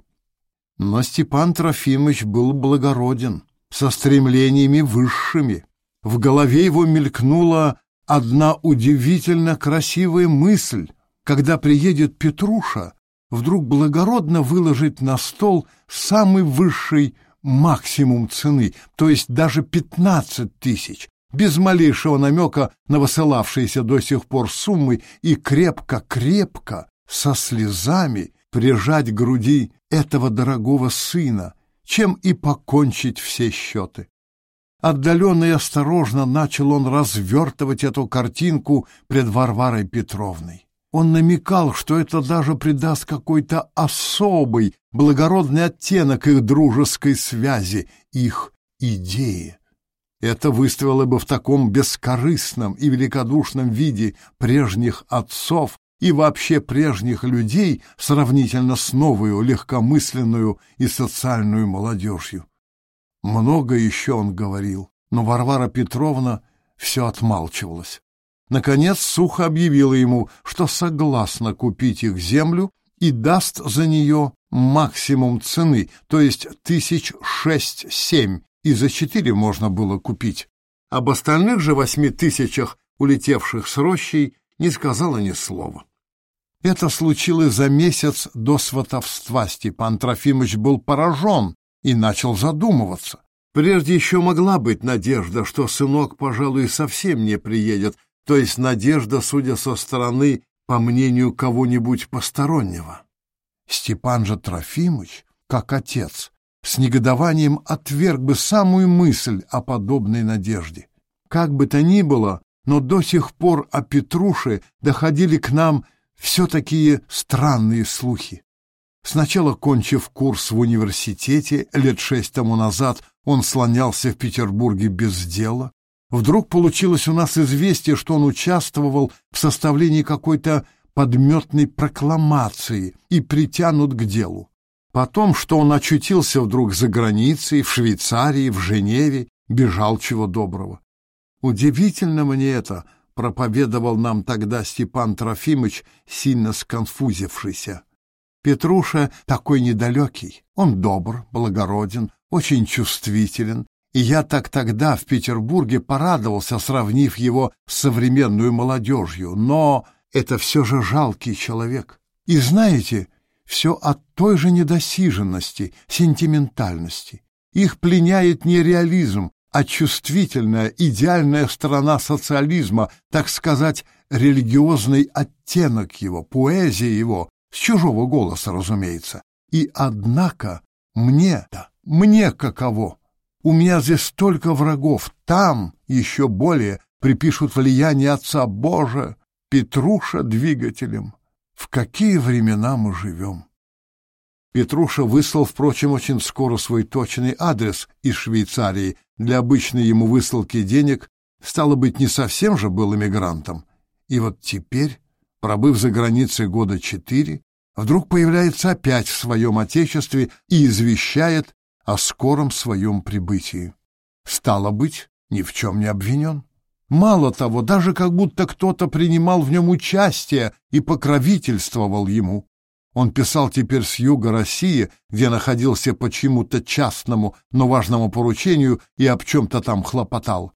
Но Степан Трофимович был благороден, со стремлениями высшими. В голове его мелькнула одна удивительно красивая мысль. Когда приедет Петруша, вдруг благородно выложить на стол самый высший максимум цены, то есть даже пятнадцать тысяч, без малейшего намека на высылавшиеся до сих пор суммы и крепко-крепко, со слезами, прижать к груди этого дорогого сына, чем и покончить все счеты. Отдаленно и осторожно начал он развертывать эту картинку пред Варварой Петровной. Он намекал, что это даже придаст какой-то особый, благородный оттенок их дружеской связи, их идеи. Это выставило бы в таком бескорыстном и великодушном виде прежних отцов и вообще прежних людей сравнительно с новую, легкомысленную и социальную молодежью. Много еще он говорил, но Варвара Петровна все отмалчивалась наконец сухо объявила ему, что согласна купить их землю и даст за нее максимум цены, то есть тысяч шесть-семь, и за четыре можно было купить. Об остальных же восьми тысячах, улетевших с рощей, не сказала ни слова. Это случилось за месяц до сватовства. Степан Трофимович был поражен и начал задумываться. Прежде еще могла быть надежда, что сынок, пожалуй, совсем не приедет, то есть надежда, судя со стороны, по мнению кого-нибудь постороннего. Степан же Трофимович, как отец, с негодованием отверг бы самую мысль о подобной надежде. Как бы то ни было, но до сих пор о Петруше доходили к нам все такие странные слухи. Сначала, кончив курс в университете, лет шесть тому назад он слонялся в Петербурге без дела, Вдруг получилось у нас известие, что он участвовал в составлении какой-то подметной прокламации и притянут к делу. Потом, что он очутился вдруг за границей, в Швейцарии, в Женеве, бежал чего доброго. Удивительно мне это, проповедовал нам тогда Степан Трофимович, сильно сконфузившийся. Петруша такой недалекий, он добр, благороден, очень чувствителен, и я так тогда в Петербурге порадовался, сравнив его с современной молодежью, но это все же жалкий человек. И знаете, все от той же недосиженности, сентиментальности. Их пленяет не реализм, а чувствительная, идеальная сторона социализма, так сказать, религиозный оттенок его, поэзия его, с чужого голоса, разумеется. И однако мне-то, мне каково? У меня здесь столько врагов, там еще более припишут влияние отца Боже, Петруша двигателем. В какие времена мы живем? Петруша выслал, впрочем, очень скоро свой точный адрес из Швейцарии. Для обычной ему высылки денег, стало быть, не совсем же был эмигрантом. И вот теперь, пробыв за границей года четыре, вдруг появляется опять в своем отечестве и извещает о скором своем прибытии. Стало быть, ни в чем не обвинен. Мало того, даже как будто кто-то принимал в нем участие и покровительствовал ему. Он писал теперь с юга России, где находился по чему-то частному, но важному поручению и об чем-то там хлопотал.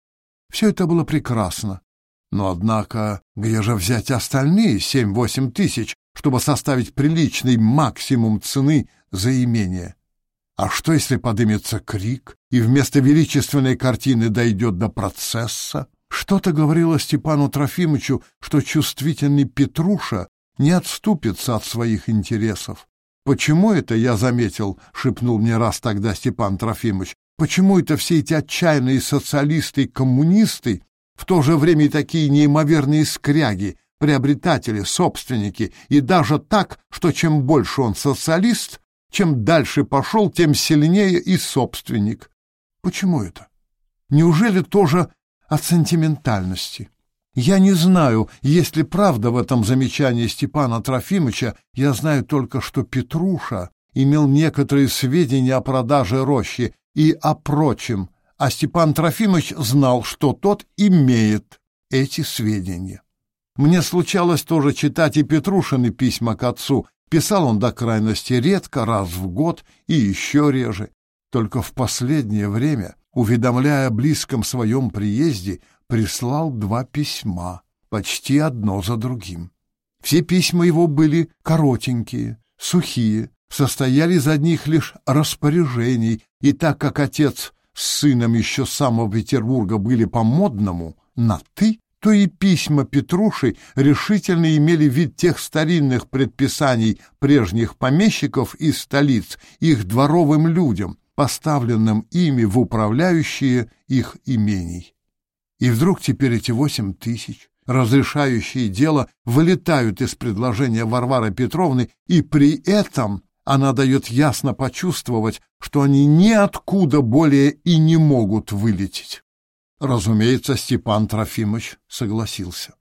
Все это было прекрасно. Но, однако, где же взять остальные семь-восемь тысяч, чтобы составить приличный максимум цены за имение? А что, если подымется крик, и вместо величественной картины дойдет до процесса? Что-то говорило Степану Трофимовичу, что чувствительный Петруша не отступится от своих интересов. «Почему это, я заметил», — шепнул мне раз тогда Степан Трофимович, «почему это все эти отчаянные социалисты и коммунисты, в то же время и такие неимоверные скряги, приобретатели, собственники, и даже так, что чем больше он социалист, чем дальше пошел, тем сильнее и собственник. Почему это? Неужели тоже от сентиментальности? Я не знаю, есть ли правда в этом замечании Степана Трофимовича, я знаю только, что Петруша имел некоторые сведения о продаже рощи и о прочем, а Степан Трофимович знал, что тот имеет эти сведения. Мне случалось тоже читать и Петрушины письма к отцу. Писал он до крайности редко, раз в год и еще реже. Только в последнее время, уведомляя о близком своем приезде, прислал два письма, почти одно за другим. Все письма его были коротенькие, сухие, состояли из одних лишь распоряжений, и так как отец с сыном еще с самого Петербурга были по-модному, на «ты», то и письма Петруши решительно имели вид тех старинных предписаний прежних помещиков из столиц их дворовым людям, поставленным ими в управляющие их имений. И вдруг теперь эти восемь тысяч, разрешающие дело, вылетают из предложения Варвары Петровны, и при этом она дает ясно почувствовать, что они ниоткуда более и не могут вылететь. Разумеется, Степан Трофимович согласился.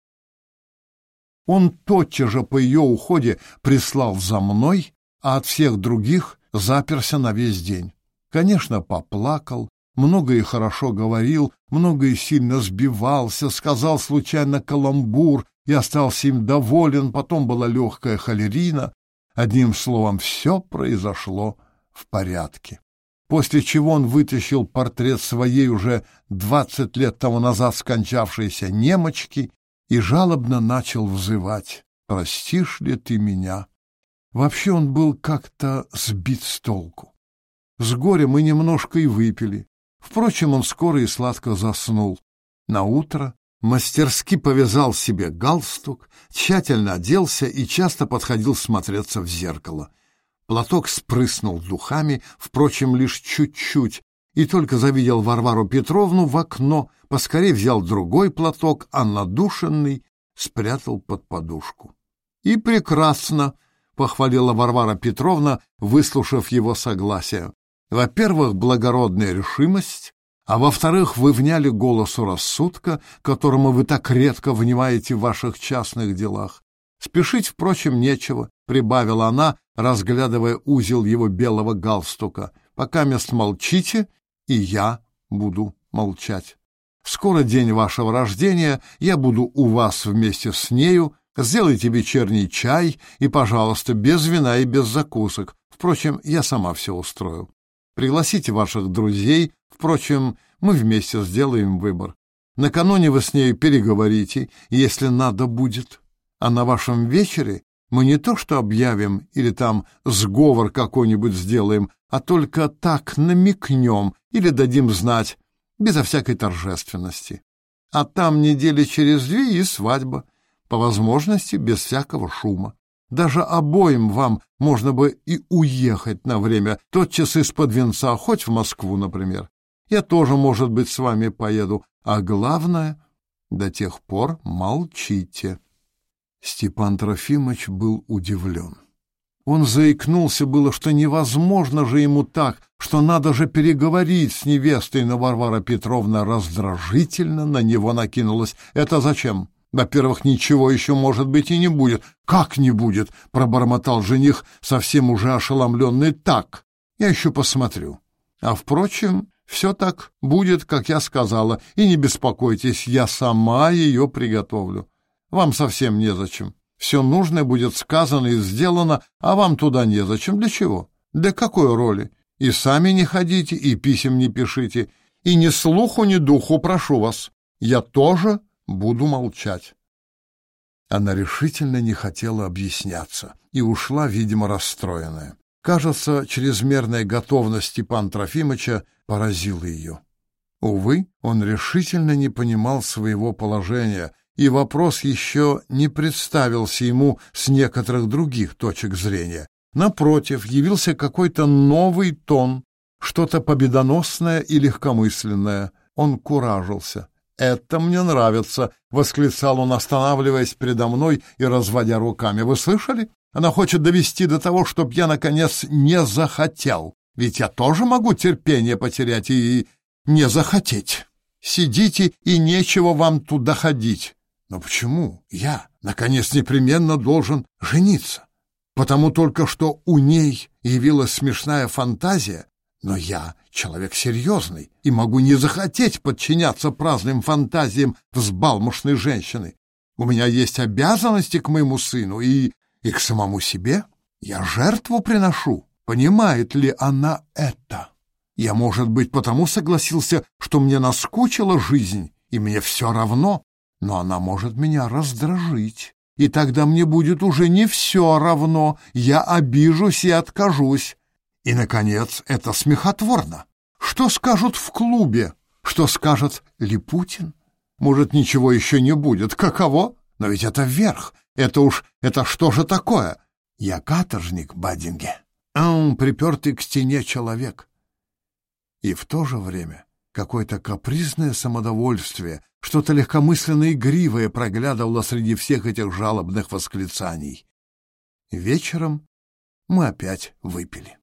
Он тотчас же по ее уходе прислал за мной, а от всех других заперся на весь день. Конечно, поплакал, много и хорошо говорил, много и сильно сбивался, сказал случайно каламбур и остался им доволен, потом была легкая холерина. Одним словом, все произошло в порядке. После чего он вытащил портрет своей уже двадцать лет тому назад скончавшейся немочки и жалобно начал взывать «Простишь ли ты меня?» Вообще он был как-то сбит с толку. С горя мы немножко и выпили. Впрочем, он скоро и сладко заснул. На утро мастерски повязал себе галстук, тщательно оделся и часто подходил смотреться в зеркало. Платок спрыснул духами, впрочем, лишь чуть-чуть, и только завидел Варвару Петровну в окно, поскорее взял другой платок, а надушенный спрятал под подушку. — И прекрасно! — похвалила Варвара Петровна, выслушав его согласие. Во-первых, благородная решимость, а во-вторых, вы вняли голосу рассудка, которому вы так редко внимаете в ваших частных делах. Спешить, впрочем, нечего, — прибавила она, разглядывая узел его белого галстука. Пока мест молчите, и я буду молчать. Скоро день вашего рождения, я буду у вас вместе с нею, сделайте вечерний чай и, пожалуйста, без вина и без закусок. Впрочем, я сама все устрою. Пригласите ваших друзей. Впрочем, мы вместе сделаем выбор. Накануне вы с ней переговорите, если надо будет. А на вашем вечере мы не то что объявим или там сговор какой-нибудь сделаем, а только так намекнем или дадим знать, безо всякой торжественности. А там недели через две и свадьба, по возможности без всякого шума. Даже обоим вам можно бы и уехать на время, тотчас из-под венца, хоть в Москву, например. Я тоже, может быть, с вами поеду. А главное, до тех пор молчите. Степан Трофимович был удивлен. Он заикнулся было, что невозможно же ему так, что надо же переговорить с невестой, но Варвара Петровна раздражительно на него накинулась. «Это зачем? Во-первых, ничего еще, может быть, и не будет». «Как не будет?» — пробормотал жених, совсем уже ошеломленный. «Так, я еще посмотрю. А, впрочем, все так будет, как я сказала, и не беспокойтесь, я сама ее приготовлю. Вам совсем незачем». Все нужное будет сказано и сделано, а вам туда незачем. Для чего? Для какой роли? И сами не ходите, и писем не пишите, и ни слуху, ни духу, прошу вас. Я тоже буду молчать. Она решительно не хотела объясняться и ушла, видимо, расстроенная. Кажется, чрезмерная готовность Степана Трофимовича поразила ее. Увы, он решительно не понимал своего положения — и вопрос еще не представился ему с некоторых других точек зрения. Напротив, явился какой-то новый тон, что-то победоносное и легкомысленное. Он куражился. «Это мне нравится!» — восклицал он, останавливаясь передо мной и разводя руками. «Вы слышали? Она хочет довести до того, чтоб я, наконец, не захотел. Ведь я тоже могу терпение потерять и не захотеть. Сидите, и нечего вам туда ходить. Но почему я, наконец, непременно должен жениться? Потому только что у ней явилась смешная фантазия, но я человек серьезный и могу не захотеть подчиняться праздным фантазиям взбалмошной женщины. У меня есть обязанности к моему сыну и, и к самому себе. Я жертву приношу. Понимает ли она это? Я, может быть, потому согласился, что мне наскучила жизнь, и мне все равно, но она может меня раздражить, и тогда мне будет уже не все равно, я обижусь и откажусь. И, наконец, это смехотворно. Что скажут в клубе? Что скажет Липутин? Может, ничего еще не будет. Каково? Но ведь это вверх. Это уж, это что же такое? Я каторжник, Бадинге. А припертый к стене человек. И в то же время какое-то капризное самодовольствие, что-то легкомысленно игривое проглядывало среди всех этих жалобных восклицаний. Вечером мы опять выпили.